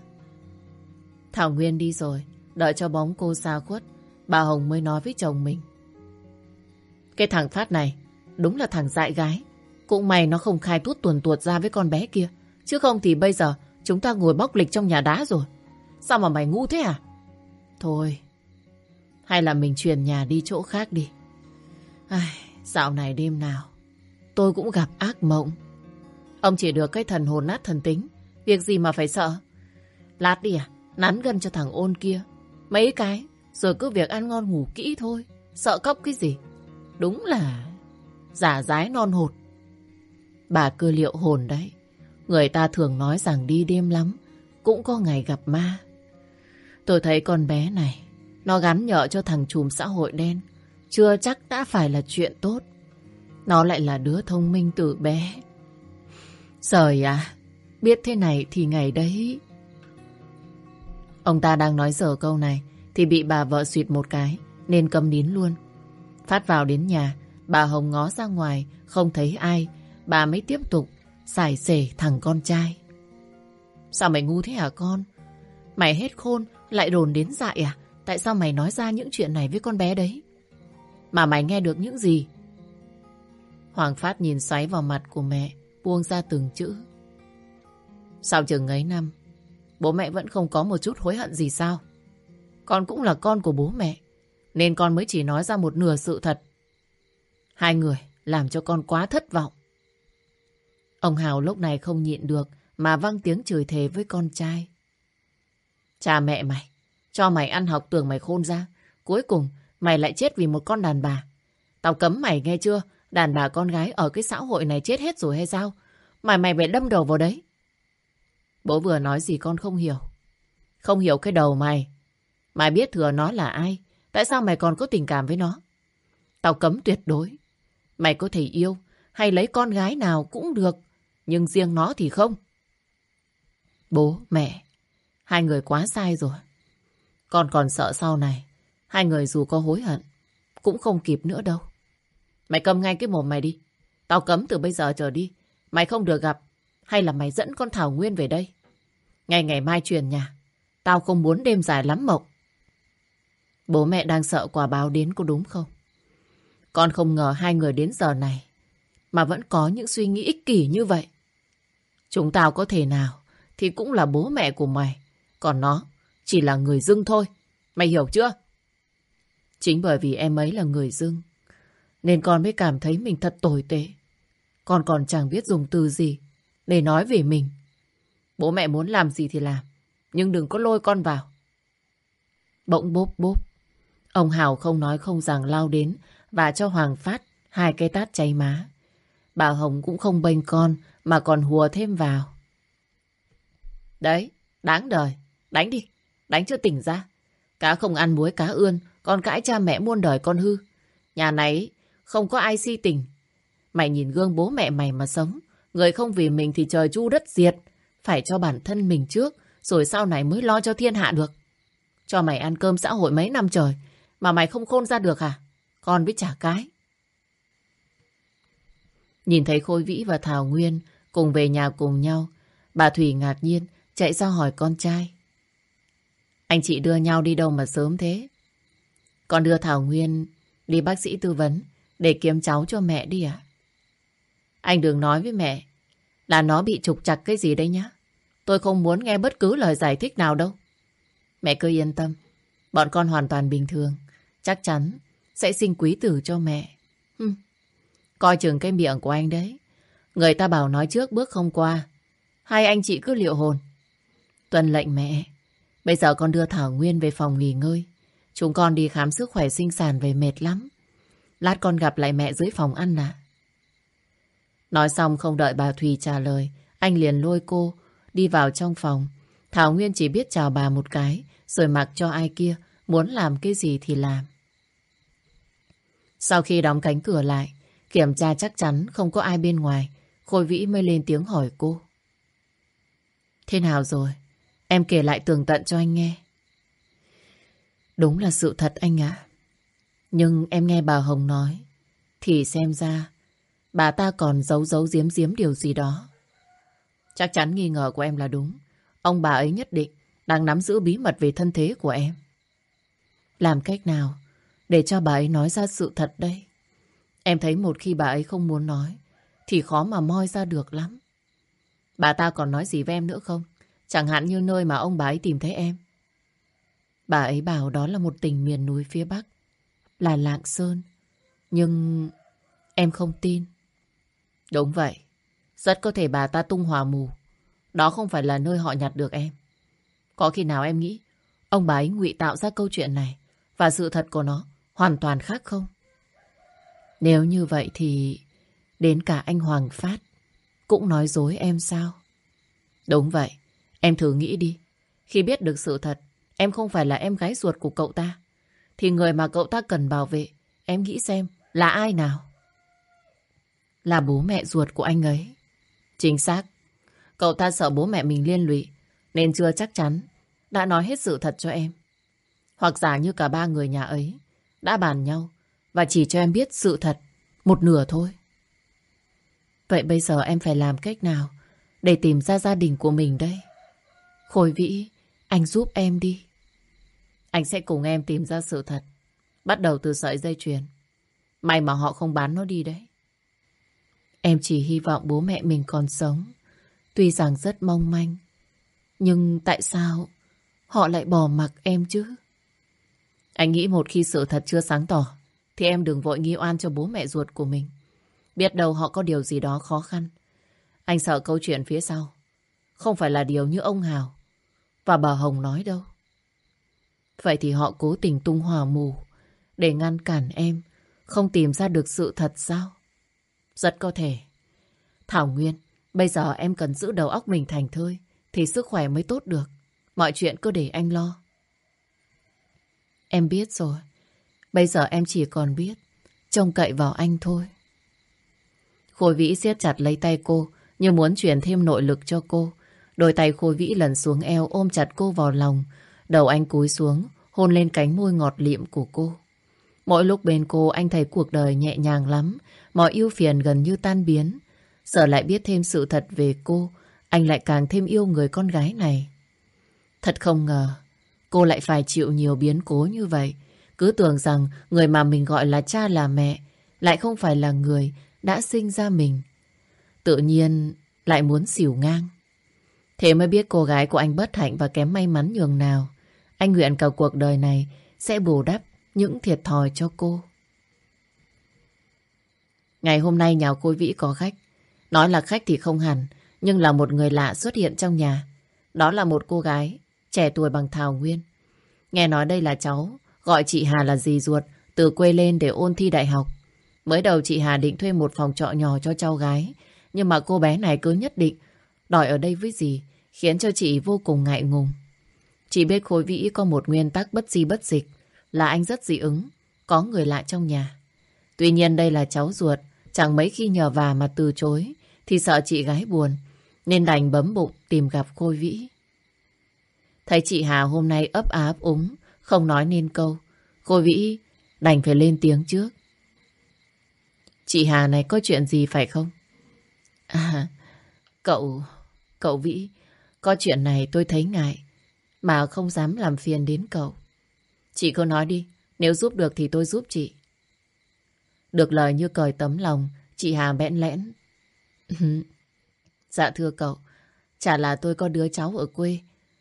Thảo Nguyên đi rồi. Đợi cho bóng cô xa khuất. Bà Hồng mới nói với chồng mình. Cái thằng Phát này đúng là thằng dại gái. Cũng may nó không khai tuốt tuần tuột ra với con bé kia. Chứ không thì bây giờ chúng ta ngồi bóc lịch trong nhà đá rồi. Sao mà mày ngu thế à? Thôi, hay là mình chuyển nhà đi chỗ khác đi. Ai, dạo này đêm nào, tôi cũng gặp ác mộng. Ông chỉ được cái thần hồn nát thần tính. Việc gì mà phải sợ? Lát đi à, nắn gân cho thằng ôn kia. Mấy cái, rồi cứ việc ăn ngon ngủ kỹ thôi. Sợ cốc cái gì? Đúng là giả dái non hột. Bà cơ liệu hồn đấy. Người ta thường nói rằng đi đêm lắm, cũng có ngày gặp ma. Tôi thấy con bé này, nó gắn nhợ cho thằng chùm xã hội đen, chưa chắc đã phải là chuyện tốt. Nó lại là đứa thông minh từ bé. Trời à, biết thế này thì ngày đấy... Ông ta đang nói dở câu này thì bị bà vợ suyệt một cái nên cầm nín luôn. Phát vào đến nhà, bà Hồng ngó ra ngoài không thấy ai, bà mới tiếp tục xài xể thằng con trai. Sao mày ngu thế hả con? Mày hết khôn lại đồn đến dại à? Tại sao mày nói ra những chuyện này với con bé đấy? Mà mày nghe được những gì? Hoàng Phát nhìn xoáy vào mặt của mẹ, buông ra từng chữ. Sao chừng ấy năm, bố mẹ vẫn không có một chút hối hận gì sao? Con cũng là con của bố mẹ, nên con mới chỉ nói ra một nửa sự thật. Hai người làm cho con quá thất vọng. Ông Hào lúc này không nhịn được mà văng tiếng chửi thề với con trai. Cha mẹ mày, cho mày ăn học tưởng mày khôn ra. Cuối cùng mày lại chết vì một con đàn bà. Tao cấm mày nghe chưa? Đàn bà con gái ở cái xã hội này chết hết rồi hay sao? Mày mày phải đâm đầu vào đấy. Bố vừa nói gì con không hiểu. Không hiểu cái đầu mày. Mày biết thừa nó là ai. Tại sao mày còn có tình cảm với nó? Tao cấm tuyệt đối. Mày có thể yêu hay lấy con gái nào cũng được. Nhưng riêng nó thì không. Bố, mẹ, hai người quá sai rồi. Con còn sợ sau này Hai người dù có hối hận, cũng không kịp nữa đâu. Mày cầm ngay cái mồm mày đi. Tao cấm từ bây giờ trở đi. Mày không được gặp. Hay là mày dẫn con Thảo Nguyên về đây? Ngày ngày mai truyền nhà. Tao không muốn đêm dài lắm mộng. Bố mẹ đang sợ quả báo đến có đúng không? Con không ngờ hai người đến giờ này mà vẫn có những suy nghĩ ích kỷ như vậy. Chúng tao có thể nào thì cũng là bố mẹ của mày. Còn nó chỉ là người dưng thôi. Mày hiểu chưa? Chính bởi vì em ấy là người dưng nên con mới cảm thấy mình thật tồi tệ. Con còn chẳng biết dùng từ gì để nói về mình. Bố mẹ muốn làm gì thì làm, nhưng đừng có lôi con vào. Bỗng bốp bốp. Ông Hào không nói không rằng lao đến và cho Hoàng Phát hai cái tát cháy má. Bà Hồng cũng không bênh con mà còn hùa thêm vào. Đấy, đáng đời. Đánh đi, đánh chưa tỉnh ra. Cá không ăn muối cá ươn, con cãi cha mẹ muôn đời con hư. Nhà này không có ai si tình. Mày nhìn gương bố mẹ mày mà sống. Người không vì mình thì trời chu đất diệt. Phải cho bản thân mình trước, rồi sau này mới lo cho thiên hạ được. Cho mày ăn cơm xã hội mấy năm trời, mà mày không khôn ra được à? Con biết trả cái. Nhìn thấy Khôi Vĩ và Thảo Nguyên cùng về nhà cùng nhau, bà Thủy ngạc nhiên chạy ra hỏi con trai. Anh chị đưa nhau đi đâu mà sớm thế? Con đưa Thảo Nguyên đi bác sĩ tư vấn để kiếm cháu cho mẹ đi à? Anh đừng nói với mẹ là nó bị trục chặt cái gì đấy nhá. Tôi không muốn nghe bất cứ lời giải thích nào đâu. Mẹ cứ yên tâm. Bọn con hoàn toàn bình thường. Chắc chắn sẽ sinh quý tử cho mẹ. Hừm. Coi chừng cái miệng của anh đấy. Người ta bảo nói trước bước không qua. Hai anh chị cứ liệu hồn. Tuân lệnh mẹ. Bây giờ con đưa Thảo Nguyên về phòng nghỉ ngơi. Chúng con đi khám sức khỏe sinh sản về mệt lắm. Lát con gặp lại mẹ dưới phòng ăn à. Nói xong không đợi bà Thùy trả lời. Anh liền lôi cô đi vào trong phòng. Thảo Nguyên chỉ biết chào bà một cái rồi mặc cho ai kia muốn làm cái gì thì làm. Sau khi đóng cánh cửa lại, kiểm tra chắc chắn không có ai bên ngoài, Khôi Vĩ mới lên tiếng hỏi cô. Thế nào rồi? Em kể lại tường tận cho anh nghe. Đúng là sự thật anh ạ. Nhưng em nghe bà Hồng nói, thì xem ra bà ta còn giấu giấu giếm giếm điều gì đó. Chắc chắn nghi ngờ của em là đúng. Ông bà ấy nhất định đang nắm giữ bí mật về thân thế của em. Làm cách nào để cho bà ấy nói ra sự thật đây? Em thấy một khi bà ấy không muốn nói thì khó mà moi ra được lắm. Bà ta còn nói gì với em nữa không? Chẳng hạn như nơi mà ông bà ấy tìm thấy em. Bà ấy bảo đó là một tỉnh miền núi phía Bắc, là Lạng Sơn. Nhưng em không tin. Đúng vậy. Rất có thể bà ta tung hòa mù. Đó không phải là nơi họ nhặt được em. Có khi nào em nghĩ ông bà ấy ngụy tạo ra câu chuyện này và sự thật của nó hoàn toàn khác không? Nếu như vậy thì đến cả anh Hoàng Phát cũng nói dối em sao? Đúng vậy. Em thử nghĩ đi. Khi biết được sự thật, em không phải là em gái ruột của cậu ta. Thì người mà cậu ta cần bảo vệ, em nghĩ xem là ai nào? Là bố mẹ ruột của anh ấy. Chính xác. Cậu ta sợ bố mẹ mình liên lụy, nên chưa chắc chắn đã nói hết sự thật cho em. Hoặc giả như cả ba người nhà ấy đã bàn nhau và chỉ cho em biết sự thật một nửa thôi. Vậy bây giờ em phải làm cách nào để tìm ra gia đình của mình đây? Khôi Vĩ, anh giúp em đi. Anh sẽ cùng em tìm ra sự thật. Bắt đầu từ sợi dây chuyền. May mà họ không bán nó đi đấy. Em chỉ hy vọng bố mẹ mình còn sống. Tuy rằng rất mong manh. Nhưng tại sao họ lại bỏ mặc em chứ? Anh nghĩ một khi sự thật chưa sáng tỏ thì em đừng vội nghi oan cho bố mẹ ruột của mình. Biết đâu họ có điều gì đó khó khăn. Anh sợ câu chuyện phía sau. Không phải là điều như ông Hào và bà Hồng nói đâu. Vậy thì họ cố tình tung hỏa mù để ngăn cản em không tìm ra được sự thật sao? Rất có thể. Thảo Nguyên, bây giờ em cần giữ đầu óc mình thành thơi thì sức khỏe mới tốt được. Mọi chuyện cứ để anh lo. Em biết rồi. Bây giờ em chỉ còn biết trông cậy vào anh thôi. Khôi Vĩ siết chặt lấy tay cô như muốn truyền thêm nội lực cho cô. Đôi tay Khôi Vĩ lần xuống eo ôm chặt cô vào lòng. Đầu anh cúi xuống hôn lên cánh môi ngọt liệm của cô. Mỗi lúc bên cô anh thấy cuộc đời nhẹ nhàng lắm, mọi ưu phiền gần như tan biến. Sợ lại biết thêm sự thật về cô, anh lại càng thêm yêu người con gái này. Thật không ngờ, cô lại phải chịu nhiều biến cố như vậy. Cứ tưởng rằng người mà mình gọi là cha là mẹ lại không phải là người đã sinh ra mình. Tự nhiên lại muốn xỉu ngang. Thế mới biết cô gái của anh bất hạnh và kém may mắn nhường nào. Anh nguyện cả cuộc đời này sẽ bù đắp những thiệt thòi cho cô. Ngày hôm nay nhà Khôi Vĩ có khách. Nói là khách thì không hẳn, nhưng là một người lạ xuất hiện trong nhà. Đó là một cô gái, trẻ tuổi bằng Thảo Nguyên. Nghe nói đây là cháu, gọi chị Hà là dì ruột, từ quê lên để ôn thi đại học. Mới đầu chị Hà định thuê một phòng trọ nhỏ cho cháu gái, nhưng mà cô bé này cứ nhất định đòi ở đây với dì, khiến cho chị vô cùng ngại ngùng. Chị biết khối Vĩ có một nguyên tắc bất di bất dịch, là anh rất dị ứng, có người lạ trong nhà. Tuy nhiên đây là cháu ruột, chẳng mấy khi nhờ và mà từ chối, thì sợ chị gái buồn, nên đành bấm bụng tìm gặp Khôi Vĩ. Thấy chị Hà hôm nay ấp áp úng, không nói nên câu, Khôi Vĩ đành phải lên tiếng trước. Chị Hà này có chuyện gì phải không? À, cậu, cậu Vĩ, có chuyện này tôi thấy ngại, mà không dám làm phiền đến cậu. Chị cứ nói đi, nếu giúp được thì tôi giúp chị. Được lời như cởi tấm lòng, chị Hà bẽn lẽn. <laughs> dạ thưa cậu, chả là tôi có đứa cháu ở quê,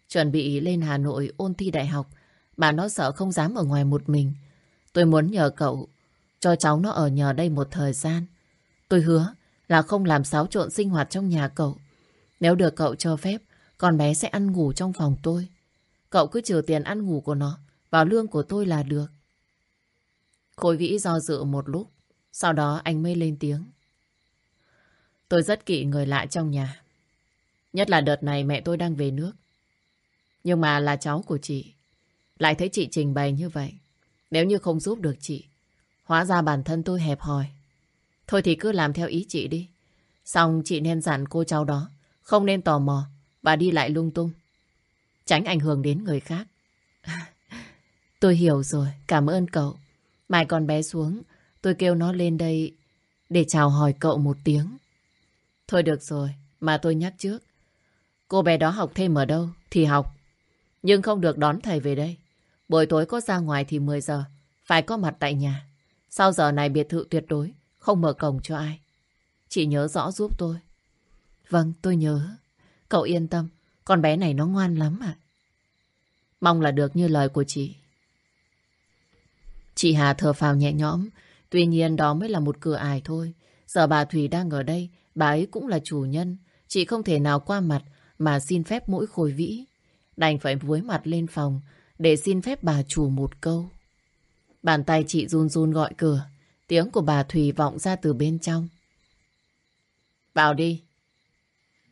chuẩn bị lên Hà Nội ôn thi đại học, mà nó sợ không dám ở ngoài một mình. Tôi muốn nhờ cậu cho cháu nó ở nhờ đây một thời gian. Tôi hứa là không làm xáo trộn sinh hoạt trong nhà cậu. Nếu được cậu cho phép, con bé sẽ ăn ngủ trong phòng tôi. Cậu cứ trừ tiền ăn ngủ của nó vào lương của tôi là được. Khôi Vĩ do dự một lúc, sau đó anh mới lên tiếng. Tôi rất kỵ người lạ trong nhà. Nhất là đợt này mẹ tôi đang về nước. Nhưng mà là cháu của chị. Lại thấy chị trình bày như vậy. Nếu như không giúp được chị, hóa ra bản thân tôi hẹp hòi. Thôi thì cứ làm theo ý chị đi. Xong chị nên dặn cô cháu đó, không nên tò mò và đi lại lung tung. Tránh ảnh hưởng đến người khác. <laughs> Tôi hiểu rồi, cảm ơn cậu. Mai con bé xuống, tôi kêu nó lên đây để chào hỏi cậu một tiếng. Thôi được rồi, mà tôi nhắc trước. Cô bé đó học thêm ở đâu thì học. Nhưng không được đón thầy về đây. Buổi tối có ra ngoài thì 10 giờ, phải có mặt tại nhà. Sau giờ này biệt thự tuyệt đối, không mở cổng cho ai. Chị nhớ rõ giúp tôi. Vâng, tôi nhớ. Cậu yên tâm, con bé này nó ngoan lắm ạ. Mong là được như lời của chị. Chị Hà thở phào nhẹ nhõm. Tuy nhiên đó mới là một cửa ải thôi. Giờ bà Thủy đang ở đây, bà ấy cũng là chủ nhân. Chị không thể nào qua mặt mà xin phép mỗi khối vĩ. Đành phải vối mặt lên phòng để xin phép bà chủ một câu. Bàn tay chị run run gọi cửa. Tiếng của bà Thủy vọng ra từ bên trong. Vào đi.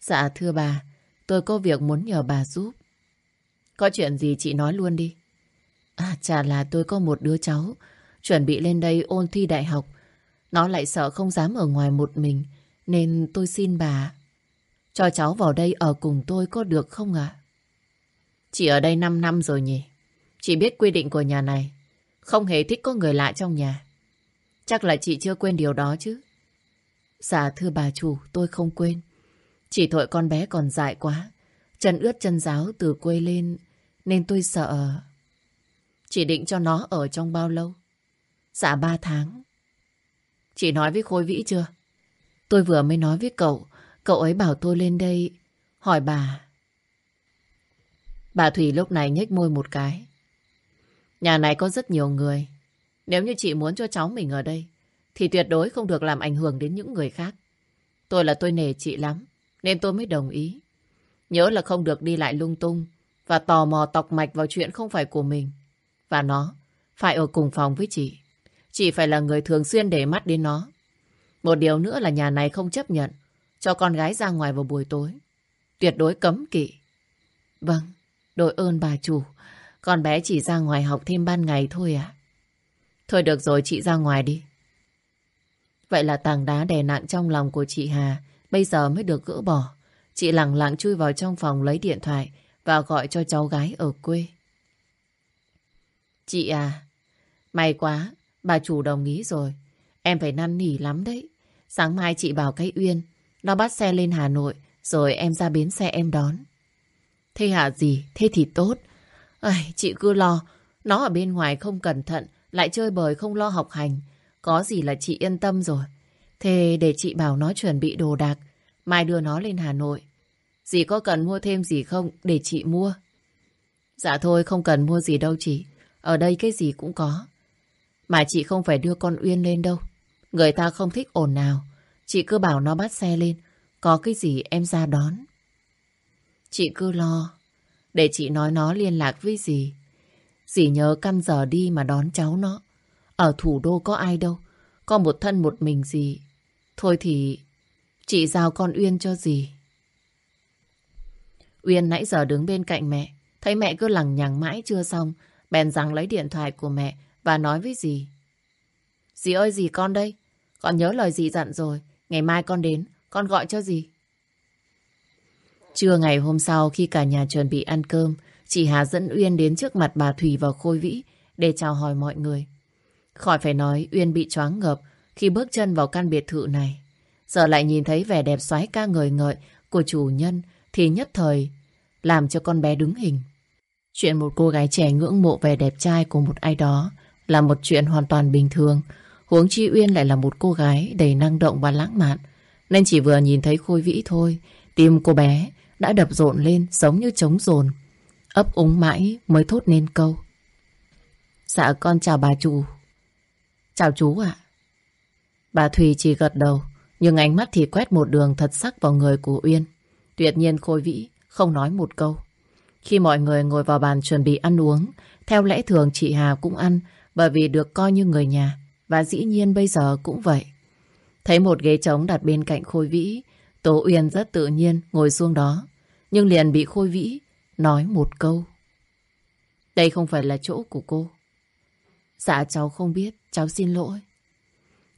Dạ thưa bà, tôi có việc muốn nhờ bà giúp. Có chuyện gì chị nói luôn đi. À chả là tôi có một đứa cháu chuẩn bị lên đây ôn thi đại học. Nó lại sợ không dám ở ngoài một mình nên tôi xin bà cho cháu vào đây ở cùng tôi có được không ạ? Chị ở đây 5 năm rồi nhỉ? Chị biết quy định của nhà này không hề thích có người lạ trong nhà. Chắc là chị chưa quên điều đó chứ. Dạ thưa bà chủ, tôi không quên. Chỉ thổi con bé còn dại quá. Chân ướt chân giáo từ quê lên nên tôi sợ... Chị định cho nó ở trong bao lâu? Dạ ba tháng. Chị nói với Khôi Vĩ chưa? Tôi vừa mới nói với cậu, cậu ấy bảo tôi lên đây hỏi bà. Bà Thủy lúc này nhếch môi một cái. Nhà này có rất nhiều người. Nếu như chị muốn cho cháu mình ở đây, thì tuyệt đối không được làm ảnh hưởng đến những người khác. Tôi là tôi nề chị lắm, nên tôi mới đồng ý. Nhớ là không được đi lại lung tung và tò mò tọc mạch vào chuyện không phải của mình. Và nó phải ở cùng phòng với chị. Chị phải là người thường xuyên để mắt đến nó. Một điều nữa là nhà này không chấp nhận cho con gái ra ngoài vào buổi tối. Tuyệt đối cấm kỵ. Vâng, đội ơn bà chủ. Con bé chỉ ra ngoài học thêm ban ngày thôi à? Thôi được rồi, chị ra ngoài đi. Vậy là tảng đá đè nặng trong lòng của chị Hà bây giờ mới được gỡ bỏ. Chị lặng lặng chui vào trong phòng lấy điện thoại và gọi cho cháu gái ở quê. Chị à, may quá, bà chủ đồng ý rồi. Em phải năn nỉ lắm đấy. Sáng mai chị bảo cái Uyên, nó bắt xe lên Hà Nội, rồi em ra bến xe em đón. Thế hả gì? Thế thì tốt. Ai, chị cứ lo, nó ở bên ngoài không cẩn thận, lại chơi bời không lo học hành. Có gì là chị yên tâm rồi. Thế để chị bảo nó chuẩn bị đồ đạc, mai đưa nó lên Hà Nội. Dì có cần mua thêm gì không để chị mua? Dạ thôi không cần mua gì đâu chị. Ở đây cái gì cũng có. Mà chị không phải đưa con Uyên lên đâu. Người ta không thích ồn nào. Chị cứ bảo nó bắt xe lên. Có cái gì em ra đón. Chị cứ lo. Để chị nói nó liên lạc với dì. Dì nhớ căn giờ đi mà đón cháu nó. Ở thủ đô có ai đâu. Có một thân một mình gì. Thôi thì chị giao con Uyên cho gì Uyên nãy giờ đứng bên cạnh mẹ. Thấy mẹ cứ lằng nhằng mãi chưa xong. Bèn rằng lấy điện thoại của mẹ và nói với dì. Dì ơi dì con đây. Con nhớ lời dì dặn rồi. Ngày mai con đến. Con gọi cho dì. Trưa ngày hôm sau khi cả nhà chuẩn bị ăn cơm, chị Hà dẫn Uyên đến trước mặt bà thủy và Khôi Vĩ để chào hỏi mọi người. Khỏi phải nói Uyên bị choáng ngợp khi bước chân vào căn biệt thự này. Giờ lại nhìn thấy vẻ đẹp xoái ca ngời ngợi của chủ nhân thì nhất thời làm cho con bé đứng hình. Chuyện một cô gái trẻ ngưỡng mộ vẻ đẹp trai của một ai đó là một chuyện hoàn toàn bình thường. Huống chi Uyên lại là một cô gái đầy năng động và lãng mạn. Nên chỉ vừa nhìn thấy Khôi Vĩ thôi, tim cô bé đã đập rộn lên giống như trống rồn. Ấp úng mãi mới thốt nên câu. Dạ con chào bà chủ. Chào chú ạ. Bà Thùy chỉ gật đầu, nhưng ánh mắt thì quét một đường thật sắc vào người của Uyên. Tuyệt nhiên Khôi Vĩ không nói một câu. Khi mọi người ngồi vào bàn chuẩn bị ăn uống, theo lẽ thường chị Hà cũng ăn bởi vì được coi như người nhà. Và dĩ nhiên bây giờ cũng vậy. Thấy một ghế trống đặt bên cạnh Khôi Vĩ, Tố Uyên rất tự nhiên ngồi xuống đó. Nhưng liền bị Khôi Vĩ nói một câu. Đây không phải là chỗ của cô. Dạ cháu không biết, cháu xin lỗi.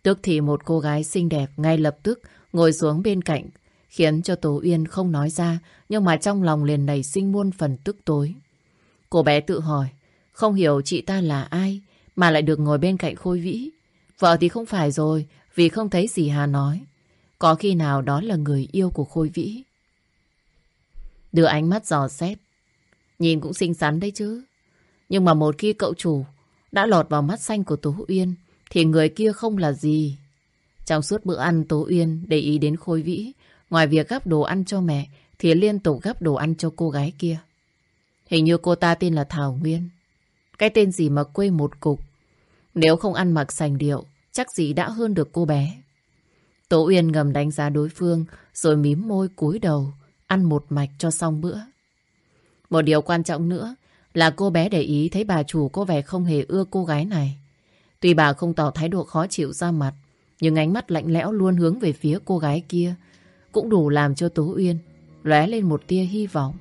Tức thì một cô gái xinh đẹp ngay lập tức ngồi xuống bên cạnh, khiến cho Tố Uyên không nói ra, nhưng mà trong lòng liền nảy sinh muôn phần tức tối. Cô bé tự hỏi, không hiểu chị ta là ai mà lại được ngồi bên cạnh Khôi Vĩ. Vợ thì không phải rồi, vì không thấy gì Hà nói. Có khi nào đó là người yêu của Khôi Vĩ. Đưa ánh mắt dò xét. Nhìn cũng xinh xắn đấy chứ. Nhưng mà một khi cậu chủ đã lọt vào mắt xanh của Tố Uyên thì người kia không là gì. Trong suốt bữa ăn, Tố Uyên để ý đến Khôi Vĩ. Ngoài việc gắp đồ ăn cho mẹ, thì liên tục gắp đồ ăn cho cô gái kia. Hình như cô ta tên là Thảo Nguyên. Cái tên gì mà quê một cục. Nếu không ăn mặc sành điệu, chắc gì đã hơn được cô bé. Tố Uyên ngầm đánh giá đối phương, rồi mím môi cúi đầu, ăn một mạch cho xong bữa. Một điều quan trọng nữa là cô bé để ý thấy bà chủ có vẻ không hề ưa cô gái này. Tuy bà không tỏ thái độ khó chịu ra mặt, nhưng ánh mắt lạnh lẽo luôn hướng về phía cô gái kia cũng đủ làm cho Tố Uyên lóe lên một tia hy vọng.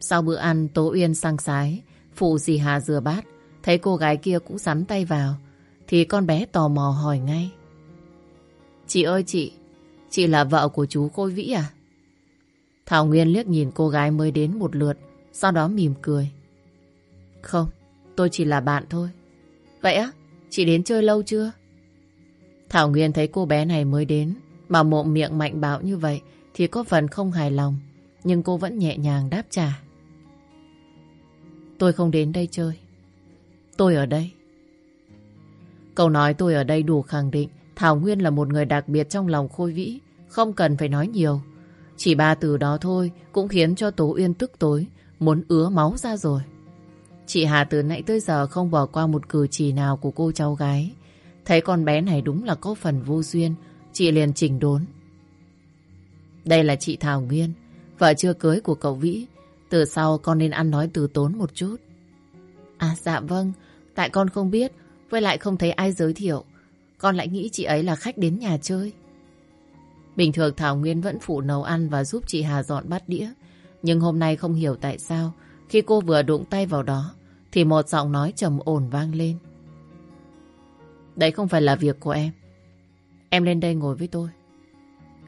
Sau bữa ăn, Tố Uyên sang sái, phụ dì Hà rửa bát, thấy cô gái kia cũng sắn tay vào, thì con bé tò mò hỏi ngay. Chị ơi chị, chị là vợ của chú Khôi Vĩ à? Thảo Nguyên liếc nhìn cô gái mới đến một lượt, sau đó mỉm cười. Không, tôi chỉ là bạn thôi. Vậy á, chị đến chơi lâu chưa? Thảo Nguyên thấy cô bé này mới đến, mà mộm miệng mạnh bạo như vậy thì có phần không hài lòng, nhưng cô vẫn nhẹ nhàng đáp trả. Tôi không đến đây chơi. Tôi ở đây. Câu nói tôi ở đây đủ khẳng định Thảo Nguyên là một người đặc biệt trong lòng Khôi Vĩ, không cần phải nói nhiều. Chỉ ba từ đó thôi cũng khiến cho Tố Uyên tức tối, muốn ứa máu ra rồi. Chị Hà từ nãy tới giờ không bỏ qua một cử chỉ nào của cô cháu gái. Thấy con bé này đúng là có phần vô duyên, chị liền chỉnh đốn. Đây là chị Thảo Nguyên, vợ chưa cưới của cậu Vĩ. Từ sau con nên ăn nói từ tốn một chút. À dạ vâng, tại con không biết, với lại không thấy ai giới thiệu. Con lại nghĩ chị ấy là khách đến nhà chơi. Bình thường Thảo Nguyên vẫn phụ nấu ăn và giúp chị Hà dọn bát đĩa. Nhưng hôm nay không hiểu tại sao, khi cô vừa đụng tay vào đó, thì một giọng nói trầm ổn vang lên. Đấy không phải là việc của em. Em lên đây ngồi với tôi.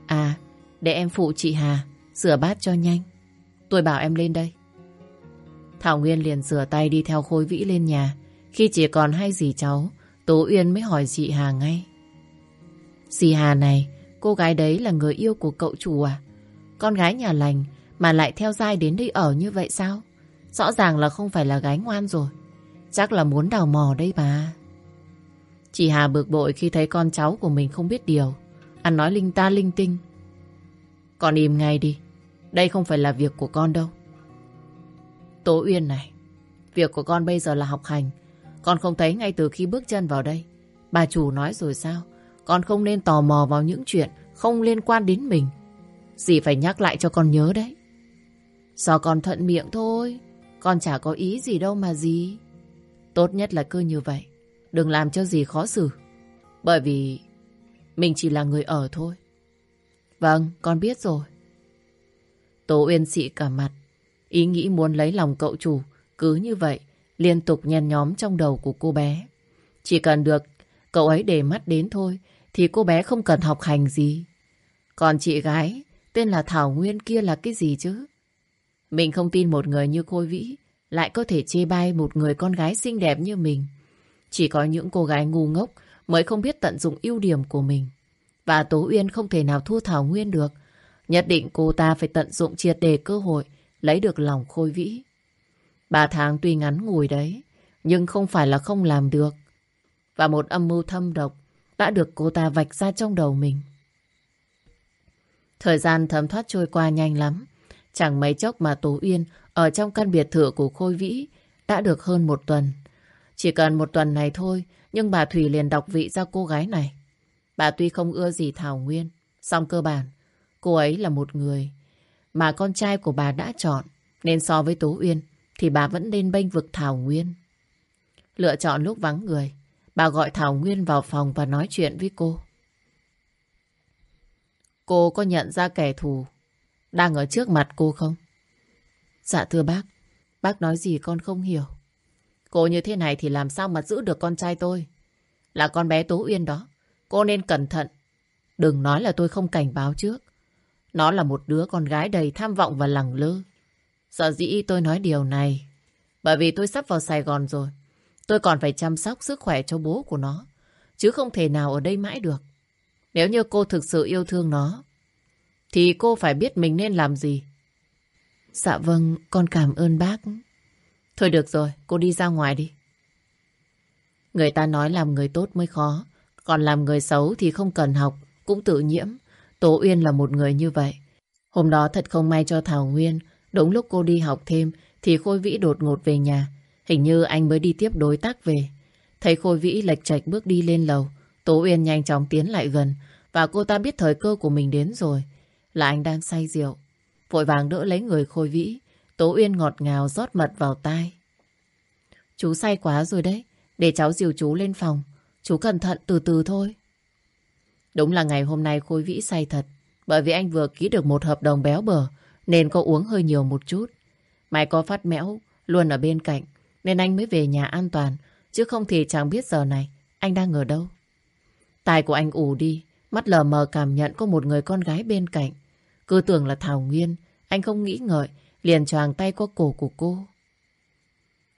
À, để em phụ chị Hà rửa bát cho nhanh. Tôi bảo em lên đây. Thảo Nguyên liền rửa tay đi theo Khôi Vĩ lên nhà. Khi chỉ còn hai dì cháu, Tố Uyên mới hỏi chị Hà ngay. Dì Hà này, cô gái đấy là người yêu của cậu chủ à? Con gái nhà lành mà lại theo dai đến đây ở như vậy sao? Rõ ràng là không phải là gái ngoan rồi. Chắc là muốn đào mò đây bà. Chị Hà bực bội khi thấy con cháu của mình không biết điều. Ăn nói linh ta linh tinh. Con im ngay đi. Đây không phải là việc của con đâu. Tố Uyên này. Việc của con bây giờ là học hành. Con không thấy ngay từ khi bước chân vào đây. Bà chủ nói rồi sao? Con không nên tò mò vào những chuyện không liên quan đến mình. Dì phải nhắc lại cho con nhớ đấy. Do con thuận miệng thôi. Con chả có ý gì đâu mà gì. Tốt nhất là cứ như vậy. Đừng làm cho gì khó xử. Bởi vì mình chỉ là người ở thôi. Vâng, con biết rồi. Tố Uyên xị cả mặt. Ý nghĩ muốn lấy lòng cậu chủ cứ như vậy liên tục nhen nhóm trong đầu của cô bé. Chỉ cần được cậu ấy để mắt đến thôi thì cô bé không cần học hành gì. Còn chị gái tên là Thảo Nguyên kia là cái gì chứ? Mình không tin một người như Khôi Vĩ lại có thể chê bai một người con gái xinh đẹp như mình. Chỉ có những cô gái ngu ngốc mới không biết tận dụng ưu điểm của mình. Và Tố Uyên không thể nào thua Thảo Nguyên được. Nhất định cô ta phải tận dụng triệt đề cơ hội lấy được lòng Khôi Vĩ. Ba tháng tuy ngắn ngủi đấy, nhưng không phải là không làm được. Và một âm mưu thâm độc đã được cô ta vạch ra trong đầu mình. Thời gian thấm thoát trôi qua nhanh lắm. Chẳng mấy chốc mà Tố Uyên ở trong căn biệt thự của Khôi Vĩ đã được hơn một tuần. Chỉ cần một tuần này thôi, nhưng bà Thủy liền đọc vị ra cô gái này. Bà tuy không ưa gì Thảo Nguyên, song cơ bản, cô ấy là một người mà con trai của bà đã chọn, nên so với Tố Uyên thì bà vẫn nên bênh vực Thảo Nguyên. Lựa chọn lúc vắng người, bà gọi Thảo Nguyên vào phòng và nói chuyện với cô. Cô có nhận ra kẻ thù đang ở trước mặt cô không? Dạ thưa bác, bác nói gì con không hiểu. Cô như thế này thì làm sao mà giữ được con trai tôi? Là con bé Tố Uyên đó. Cô nên cẩn thận. Đừng nói là tôi không cảnh báo trước. Nó là một đứa con gái đầy tham vọng và lẳng lơ. Sợ dĩ tôi nói điều này. Bởi vì tôi sắp vào Sài Gòn rồi. Tôi còn phải chăm sóc sức khỏe cho bố của nó. Chứ không thể nào ở đây mãi được. Nếu như cô thực sự yêu thương nó, thì cô phải biết mình nên làm gì. Dạ vâng, con cảm ơn bác. Thôi được rồi, cô đi ra ngoài đi. Người ta nói làm người tốt mới khó, còn làm người xấu thì không cần học, cũng tự nhiễm. Tố Uyên là một người như vậy. Hôm đó thật không may cho Thảo Nguyên, đúng lúc cô đi học thêm thì Khôi Vĩ đột ngột về nhà. Hình như anh mới đi tiếp đối tác về. Thấy Khôi Vĩ lệch trạch bước đi lên lầu, Tố Uyên nhanh chóng tiến lại gần và cô ta biết thời cơ của mình đến rồi. Là anh đang say rượu. Vội vàng đỡ lấy người Khôi Vĩ. Tố Uyên ngọt ngào rót mật vào tai. Chú say quá rồi đấy. Để cháu dìu chú lên phòng. Chú cẩn thận từ từ thôi. Đúng là ngày hôm nay Khôi Vĩ say thật. Bởi vì anh vừa ký được một hợp đồng béo bở. Nên có uống hơi nhiều một chút. Mày có phát mẽo, luôn ở bên cạnh. Nên anh mới về nhà an toàn. Chứ không thì chẳng biết giờ này anh đang ở đâu. Tài của anh ủ đi. Mắt lờ mờ cảm nhận có một người con gái bên cạnh. Cứ tưởng là Thảo Nguyên. Anh không nghĩ ngợi. Liền choàng tay qua cổ của cô.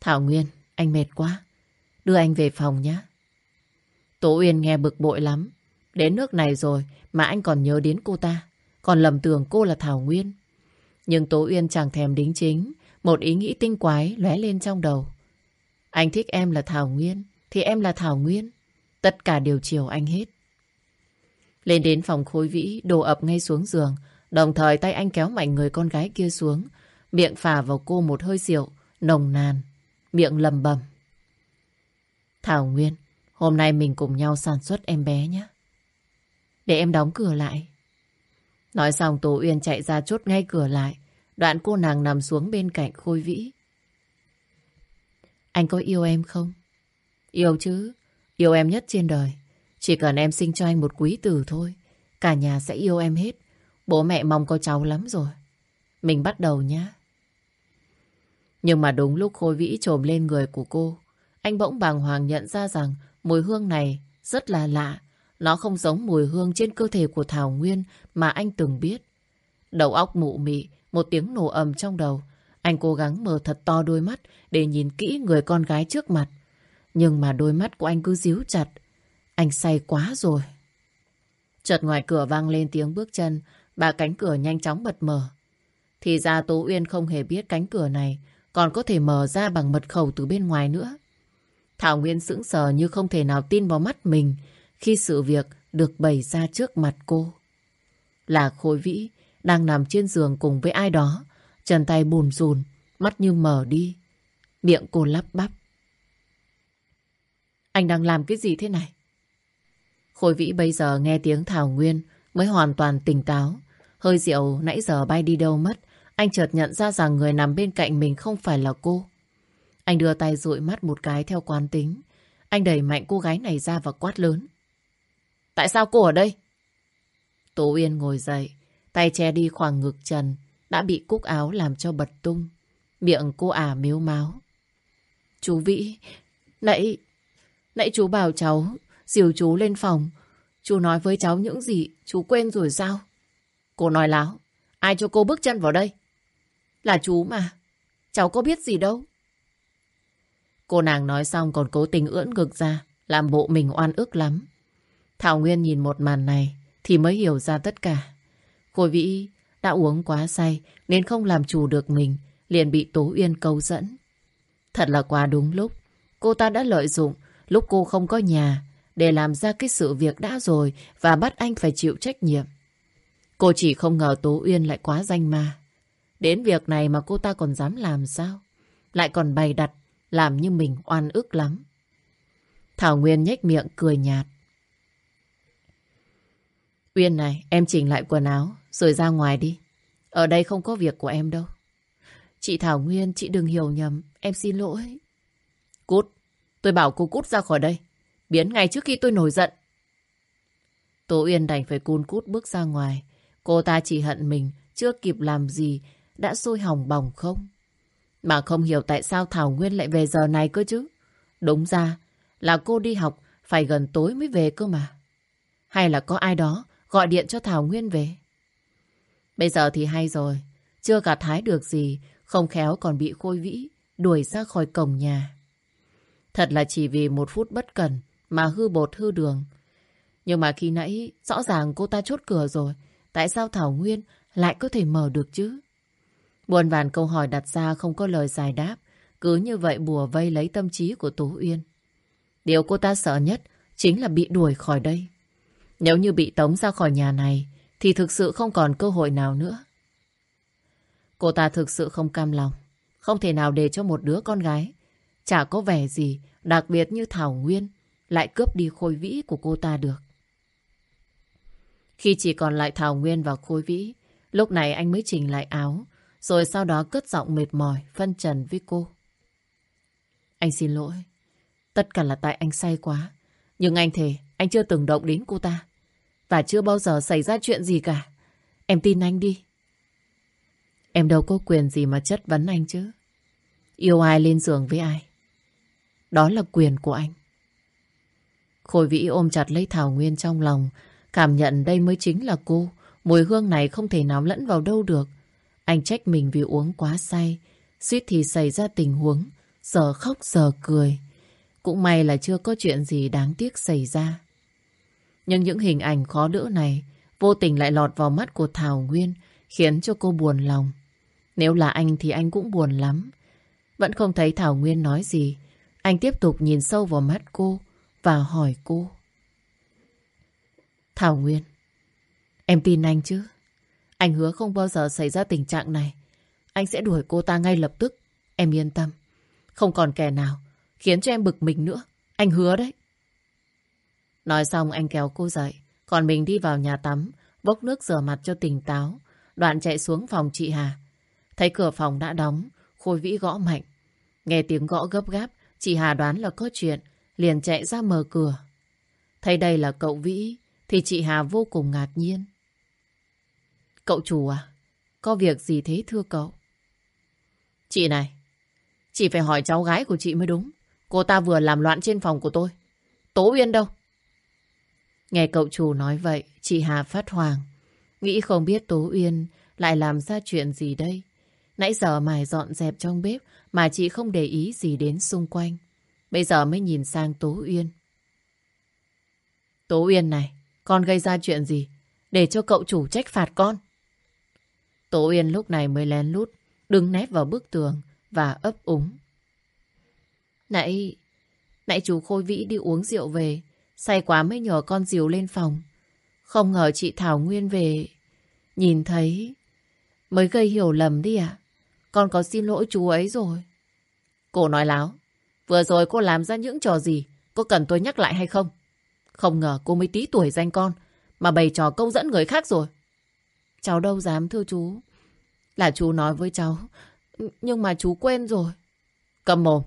Thảo Nguyên, anh mệt quá. Đưa anh về phòng nhé. Tố Uyên nghe bực bội lắm. Đến nước này rồi mà anh còn nhớ đến cô ta. Còn lầm tưởng cô là Thảo Nguyên. Nhưng Tố Uyên chẳng thèm đính chính. Một ý nghĩ tinh quái lóe lên trong đầu. Anh thích em là Thảo Nguyên, thì em là Thảo Nguyên. Tất cả đều chiều anh hết. Lên đến phòng khối vĩ, đồ ập ngay xuống giường. Đồng thời tay anh kéo mạnh người con gái kia xuống. Miệng phả vào cô một hơi rượu, nồng nàn. Miệng lầm bầm. Thảo Nguyên, hôm nay mình cùng nhau sản xuất em bé nhé. Để em đóng cửa lại. Nói xong Tố Uyên chạy ra chốt ngay cửa lại. Đoạn cô nàng nằm xuống bên cạnh Khôi Vĩ. Anh có yêu em không? Yêu chứ. Yêu em nhất trên đời. Chỉ cần em sinh cho anh một quý tử thôi. Cả nhà sẽ yêu em hết. Bố mẹ mong có cháu lắm rồi. Mình bắt đầu nhé. Nhưng mà đúng lúc Khôi Vĩ trồm lên người của cô, anh bỗng bàng hoàng nhận ra rằng mùi hương này rất là lạ. Nó không giống mùi hương trên cơ thể của Thảo Nguyên mà anh từng biết. Đầu óc mụ mị, một tiếng nổ ầm trong đầu. Anh cố gắng mở thật to đôi mắt để nhìn kỹ người con gái trước mặt. Nhưng mà đôi mắt của anh cứ díu chặt. Anh say quá rồi. Chợt ngoài cửa vang lên tiếng bước chân, bà cánh cửa nhanh chóng bật mở. Thì ra Tố Uyên không hề biết cánh cửa này còn có thể mở ra bằng mật khẩu từ bên ngoài nữa. Thảo Nguyên sững sờ như không thể nào tin vào mắt mình khi sự việc được bày ra trước mặt cô. Là Khôi Vĩ đang nằm trên giường cùng với ai đó, chân tay bùn rùn, mắt như mở đi. Miệng cô lắp bắp. Anh đang làm cái gì thế này? Khôi Vĩ bây giờ nghe tiếng Thảo Nguyên mới hoàn toàn tỉnh táo. Hơi rượu nãy giờ bay đi đâu mất. Anh chợt nhận ra rằng người nằm bên cạnh mình không phải là cô. Anh đưa tay dụi mắt một cái theo quán tính. Anh đẩy mạnh cô gái này ra và quát lớn. Tại sao cô ở đây? Tố Uyên ngồi dậy, tay che đi khoảng ngực trần, đã bị cúc áo làm cho bật tung. Miệng cô ả miếu máu. Chú Vĩ, nãy, nãy chú bảo cháu dìu chú lên phòng. Chú nói với cháu những gì chú quên rồi sao? Cô nói láo, ai cho cô bước chân vào đây? Là chú mà, cháu có biết gì đâu. Cô nàng nói xong còn cố tình ưỡn ngực ra, làm bộ mình oan ức lắm. Thảo Nguyên nhìn một màn này thì mới hiểu ra tất cả. Khôi Vĩ đã uống quá say nên không làm chủ được mình, liền bị Tố Uyên câu dẫn. Thật là quá đúng lúc, cô ta đã lợi dụng lúc cô không có nhà để làm ra cái sự việc đã rồi và bắt anh phải chịu trách nhiệm. Cô chỉ không ngờ Tố Uyên lại quá danh ma. Đến việc này mà cô ta còn dám làm sao? Lại còn bày đặt, làm như mình oan ức lắm. Thảo Nguyên nhếch miệng cười nhạt. Uyên này, em chỉnh lại quần áo, rồi ra ngoài đi. Ở đây không có việc của em đâu. Chị Thảo Nguyên, chị đừng hiểu nhầm, em xin lỗi. Cút, tôi bảo cô cút ra khỏi đây. Biến ngay trước khi tôi nổi giận. Tố Uyên đành phải cun cút bước ra ngoài. Cô ta chỉ hận mình, chưa kịp làm gì, đã sôi hỏng bỏng không? Mà không hiểu tại sao Thảo Nguyên lại về giờ này cơ chứ. Đúng ra là cô đi học phải gần tối mới về cơ mà. Hay là có ai đó gọi điện cho Thảo Nguyên về? Bây giờ thì hay rồi. Chưa cả thái được gì, không khéo còn bị Khôi Vĩ đuổi ra khỏi cổng nhà. Thật là chỉ vì một phút bất cẩn mà hư bột hư đường. Nhưng mà khi nãy, rõ ràng cô ta chốt cửa rồi. Tại sao Thảo Nguyên lại có thể mở được chứ? Buồn vàn câu hỏi đặt ra không có lời giải đáp. Cứ như vậy bùa vây lấy tâm trí của Tố Uyên. Điều cô ta sợ nhất chính là bị đuổi khỏi đây. Nếu như bị tống ra khỏi nhà này, thì thực sự không còn cơ hội nào nữa. Cô ta thực sự không cam lòng. Không thể nào để cho một đứa con gái chả có vẻ gì đặc biệt như Thảo Nguyên lại cướp đi khôi vĩ của cô ta được. Khi chỉ còn lại Thảo Nguyên và khôi vĩ, lúc này anh mới chỉnh lại áo, rồi sau đó cất giọng mệt mỏi, phân trần với cô. Anh xin lỗi. Tất cả là tại anh say quá. Nhưng anh thề, anh chưa từng động đến cô ta. Và chưa bao giờ xảy ra chuyện gì cả. Em tin anh đi. Em đâu có quyền gì mà chất vấn anh chứ. Yêu ai lên giường với ai. Đó là quyền của anh. Khôi vĩ ôm chặt lấy Thảo Nguyên trong lòng. Cảm nhận đây mới chính là cô. Mùi hương này không thể nào lẫn vào đâu được. Anh trách mình vì uống quá say. Suýt thì xảy ra tình huống. Giờ khóc giờ cười. Cũng may là chưa có chuyện gì đáng tiếc xảy ra. Nhưng những hình ảnh khó đỡ này vô tình lại lọt vào mắt của Thảo Nguyên, khiến cho cô buồn lòng. Nếu là anh thì anh cũng buồn lắm. Vẫn không thấy Thảo Nguyên nói gì. Anh tiếp tục nhìn sâu vào mắt cô và hỏi cô. Thảo Nguyên, em tin anh chứ? Anh hứa không bao giờ xảy ra tình trạng này. Anh sẽ đuổi cô ta ngay lập tức. Em yên tâm. Không còn kẻ nào khiến cho em bực mình nữa. Anh hứa đấy. Nói xong anh kéo cô dậy. Còn mình đi vào nhà tắm, bốc nước rửa mặt cho tỉnh táo. Đoạn chạy xuống phòng chị Hà. Thấy cửa phòng đã đóng, Khôi Vĩ gõ mạnh. Nghe tiếng gõ gấp gáp, chị Hà đoán là có chuyện, liền chạy ra mở cửa. Thấy đây là cậu Vĩ, thì chị Hà vô cùng ngạc nhiên. Cậu chủ à, có việc gì thế thưa cậu? Chị này, chị phải hỏi cháu gái của chị mới đúng. Cô ta vừa làm loạn trên phòng của tôi. Tố Uyên đâu? Nghe cậu chủ nói vậy, chị Hà phát hoàng. Nghĩ không biết Tố Uyên lại làm ra chuyện gì đây. Nãy giờ mài dọn dẹp trong bếp mà chị không để ý gì đến xung quanh. Bây giờ mới nhìn sang Tố Uyên. Tố Uyên này, con gây ra chuyện gì để cho cậu chủ trách phạt con? Tố Uyên lúc này mới lén lút, đứng nép vào bức tường và ấp úng. Nãy, nãy chú Khôi Vĩ đi uống rượu về, say quá mới nhờ con dìu lên phòng. Không ngờ chị Thảo Nguyên về, nhìn thấy, mới gây hiểu lầm đi à? Con có xin lỗi chú ấy rồi. Cô nói láo, vừa rồi cô làm ra những trò gì, có cần tôi nhắc lại hay không? Không ngờ cô mới tí tuổi danh con, mà bày trò câu dẫn người khác rồi. Cháu đâu dám thưa chú. Là chú nói với cháu, nhưng mà chú quên rồi. Cầm mồm.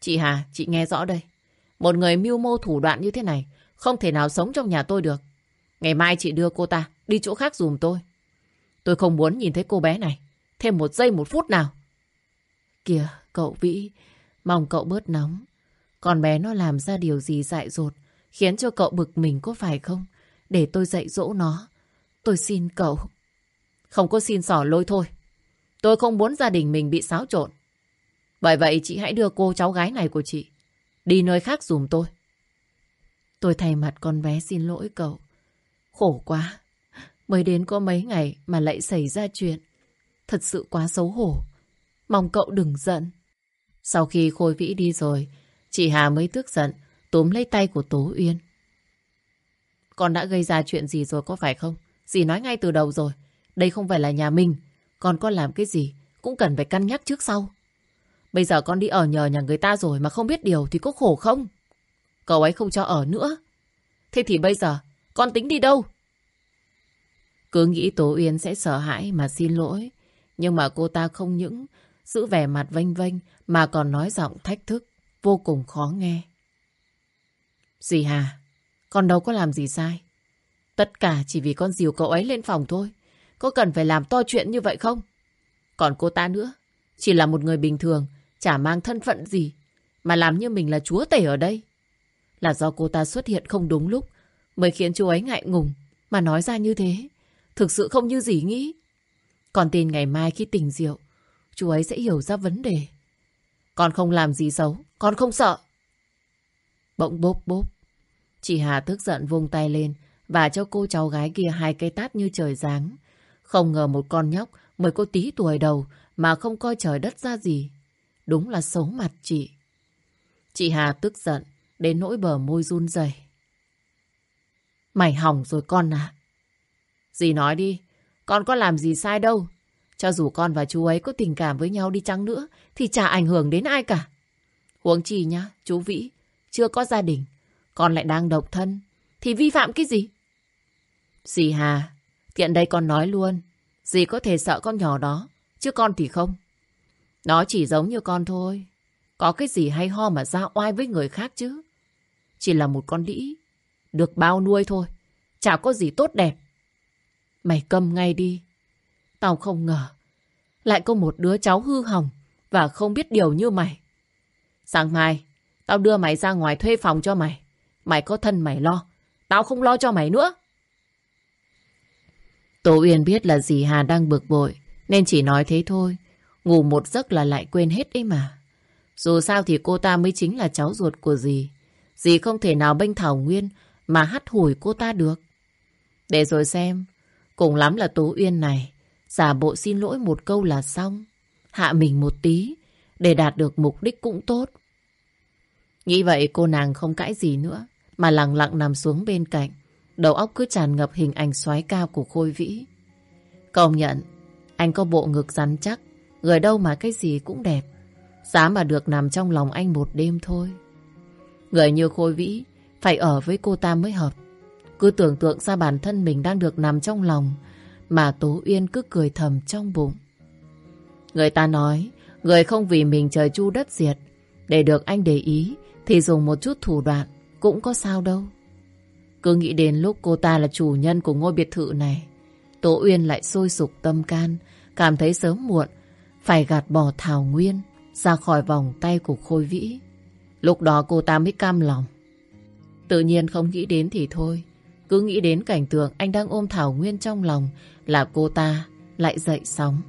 Chị Hà, chị nghe rõ đây. Một người mưu mô thủ đoạn như thế này không thể nào sống trong nhà tôi được. Ngày mai chị đưa cô ta đi chỗ khác dùm tôi. Tôi không muốn nhìn thấy cô bé này thêm một giây một phút nào. Kìa, cậu Vĩ, mong cậu bớt nóng. Con bé nó làm ra điều gì dại dột, khiến cho cậu bực mình có phải không? Để tôi dạy dỗ nó. Tôi xin cậu. Không có xin sỏ lôi thôi. Tôi không muốn gia đình mình bị xáo trộn. Bởi vậy chị hãy đưa cô cháu gái này của chị đi nơi khác dùm tôi. Tôi thay mặt con bé xin lỗi cậu. Khổ quá. Mới đến có mấy ngày mà lại xảy ra chuyện. Thật sự quá xấu hổ. Mong cậu đừng giận. Sau khi Khôi Vĩ đi rồi, chị Hà mới tức giận, túm lấy tay của Tố Uyên. Con đã gây ra chuyện gì rồi có phải không? Dì nói ngay từ đầu rồi. Đây không phải là nhà mình. Con có làm cái gì cũng cần phải cân nhắc trước sau. Bây giờ con đi ở nhờ nhà người ta rồi mà không biết điều thì có khổ không? Cậu ấy không cho ở nữa. Thế thì bây giờ con tính đi đâu? Cứ nghĩ Tố Uyên sẽ sợ hãi mà xin lỗi. Nhưng mà cô ta không những giữ vẻ mặt vênh vênh mà còn nói giọng thách thức, vô cùng khó nghe. Dì Hà, con đâu có làm gì sai. Tất cả chỉ vì con dìu cậu ấy lên phòng thôi. Có cần phải làm to chuyện như vậy không? Còn cô ta nữa, chỉ là một người bình thường, chả mang thân phận gì, mà làm như mình là chúa tể ở đây. Là do cô ta xuất hiện không đúng lúc, mới khiến chú ấy ngại ngùng, mà nói ra như thế. Thực sự không như gì nghĩ. Còn tin ngày mai khi tỉnh rượu, chú ấy sẽ hiểu ra vấn đề. Con không làm gì xấu, con không sợ. Bỗng bốp bốp. Chị Hà tức giận vung tay lên và cho cô cháu gái kia hai cây tát như trời giáng. Không ngờ một con nhóc mới có tí tuổi đầu mà không coi trời đất ra gì. Đúng là xấu mặt chị. Chị Hà tức giận đến nỗi bờ môi run rẩy. Mày hỏng rồi con à. Dì nói đi, con có làm gì sai đâu. Cho dù con và chú ấy có tình cảm với nhau đi chăng nữa thì chả ảnh hưởng đến ai cả. Huống chi nhá, chú Vĩ chưa có gia đình, con lại đang độc thân thì vi phạm cái gì? Dì Hà, tiện đây con nói luôn, dì có thể sợ con nhỏ đó, chứ con thì không. Nó chỉ giống như con thôi. Có cái gì hay ho mà ra oai với người khác chứ. Chỉ là một con đĩ. Được bao nuôi thôi. Chả có gì tốt đẹp. Mày câm ngay đi. Tao không ngờ. Lại có một đứa cháu hư hỏng. Và không biết điều như mày. Sáng mai. Tao đưa mày ra ngoài thuê phòng cho mày. Mày có thân mày lo. Tao không lo cho mày nữa. Tổ Uyên biết là dì Hà đang bực bội. Nên chỉ nói thế thôi. Ngủ một giấc là lại quên hết ấy mà. Dù sao thì cô ta mới chính là cháu ruột của dì. Dì không thể nào bênh Thảo Nguyên mà hắt hủi cô ta được. Để rồi xem, cùng lắm là Tố Uyên này, giả bộ xin lỗi một câu là xong. Hạ mình một tí, để đạt được mục đích cũng tốt. Nghĩ vậy cô nàng không cãi gì nữa, mà lặng lặng nằm xuống bên cạnh. Đầu óc cứ tràn ngập hình ảnh xoáy cao của Khôi Vĩ. Công nhận, anh có bộ ngực rắn chắc, Người đâu mà cái gì cũng đẹp. Giá mà được nằm trong lòng anh một đêm thôi. Người như Khôi Vĩ phải ở với cô ta mới hợp. Cứ tưởng tượng ra bản thân mình đang được nằm trong lòng mà Tố Uyên cứ cười thầm trong bụng. Người ta nói, người không vì mình trời chu đất diệt để được anh để ý, thì dùng một chút thủ đoạn cũng có sao đâu. Cứ nghĩ đến lúc cô ta là chủ nhân của ngôi biệt thự này, Tố Uyên lại sôi sục tâm can, Cảm thấy sớm muộn, phải gạt bỏ Thảo Nguyên ra khỏi vòng tay của Khôi Vĩ. Lúc đó cô ta mới cam lòng. Tự nhiên không nghĩ đến thì thôi. Cứ nghĩ đến cảnh tượng anh đang ôm Thảo Nguyên trong lòng là cô ta lại dậy sóng.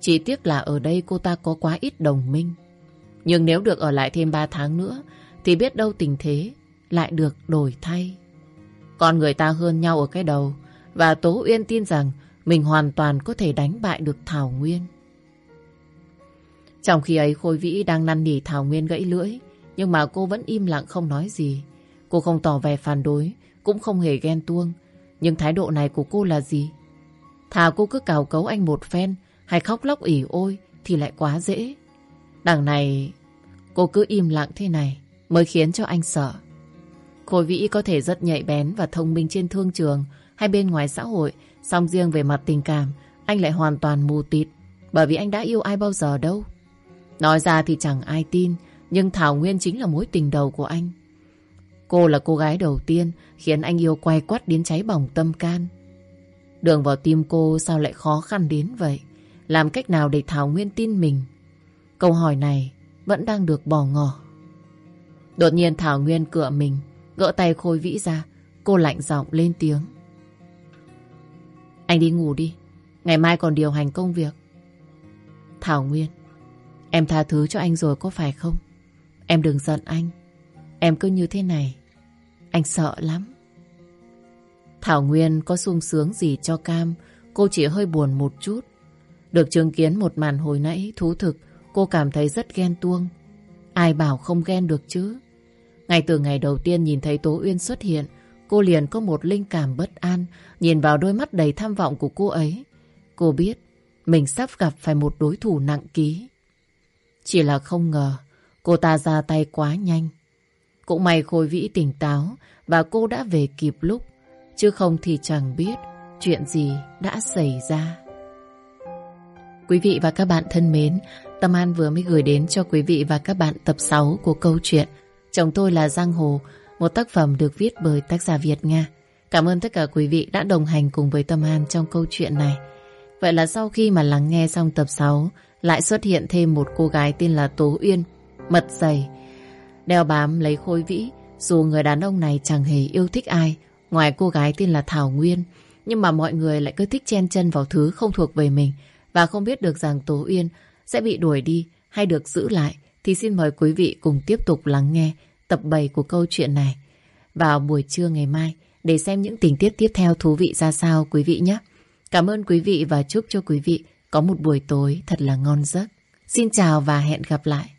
Chỉ tiếc là ở đây cô ta có quá ít đồng minh. Nhưng nếu được ở lại thêm 3 tháng nữa, thì biết đâu tình thế lại được đổi thay. con người ta hơn nhau ở cái đầu, và Tố Uyên tin rằng mình hoàn toàn có thể đánh bại được Thảo Nguyên. Trong khi ấy, Khôi Vĩ đang năn nỉ Thảo Nguyên gãy lưỡi, nhưng mà cô vẫn im lặng không nói gì. Cô không tỏ vẻ phản đối cũng không hề ghen tuông nhưng thái độ này của cô là gì? Thà cô cứ cào cấu anh một phen hay khóc lóc ỉ ôi thì lại quá dễ. Đằng này cô cứ im lặng thế này mới khiến cho anh sợ. Khôi Vĩ có thể rất nhạy bén và thông minh trên thương trường hay bên ngoài xã hội, song riêng về mặt tình cảm, anh lại hoàn toàn mù tịt, bởi vì anh đã yêu ai bao giờ đâu. Nói ra thì chẳng ai tin, nhưng Thảo Nguyên chính là mối tình đầu của anh. Cô là cô gái đầu tiên khiến anh yêu quay quắt đến cháy bỏng tâm can. Đường vào tim cô sao lại khó khăn đến vậy? Làm cách nào để Thảo Nguyên tin mình? Câu hỏi này vẫn đang được bỏ ngỏ. Đột nhiên Thảo Nguyên cựa mình, gỡ tay Khôi Vĩ ra. Cô lạnh giọng lên tiếng. Anh đi ngủ đi. Ngày mai còn điều hành công việc. Thảo Nguyên, em tha thứ cho anh rồi có phải không? Em đừng giận anh. Em cứ như thế này, anh sợ lắm. Thảo Nguyên có sung sướng gì cho Cam, cô chỉ hơi buồn một chút. Được chứng kiến một màn hồi nãy thú thực, cô cảm thấy rất ghen tuông. Ai bảo không ghen được chứ? Ngay từ ngày đầu tiên nhìn thấy Tố Uyên xuất hiện, cô liền có một linh cảm bất an, nhìn vào đôi mắt đầy tham vọng của cô ấy. Cô biết mình sắp gặp phải một đối thủ nặng ký. Chỉ là không ngờ cô ta ra tay quá nhanh. Cũng may Khôi Vĩ tỉnh táo và cô đã về kịp lúc, chứ không thì chẳng biết chuyện gì đã xảy ra. Quý vị và các bạn thân mến, Tâm An vừa mới gửi đến cho quý vị và các bạn tập 6 của câu chuyện Chồng tôi là Giang Hồ, một tác phẩm được viết bởi tác giả Việt Nga. Cảm ơn tất cả quý vị đã đồng hành cùng với Tâm An trong câu chuyện này. Vậy là sau khi mà lắng nghe xong tập 6, lại xuất hiện thêm một cô gái tên là Tố Uyên, mật dày, đeo bám lấy khôi vĩ, dù người đàn ông này chẳng hề yêu thích ai, ngoài cô gái tên là Thảo Nguyên, nhưng mà mọi người lại cứ thích chen chân vào thứ không thuộc về mình và không biết được rằng Tố Uyên sẽ bị đuổi đi hay được giữ lại thì xin mời quý vị cùng tiếp tục lắng nghe tập 7 của câu chuyện này vào buổi trưa ngày mai để xem những tình tiết tiếp theo thú vị ra sao quý vị nhé. Cảm ơn quý vị và chúc cho quý vị có một buổi tối thật là ngon giấc. Xin chào và hẹn gặp lại.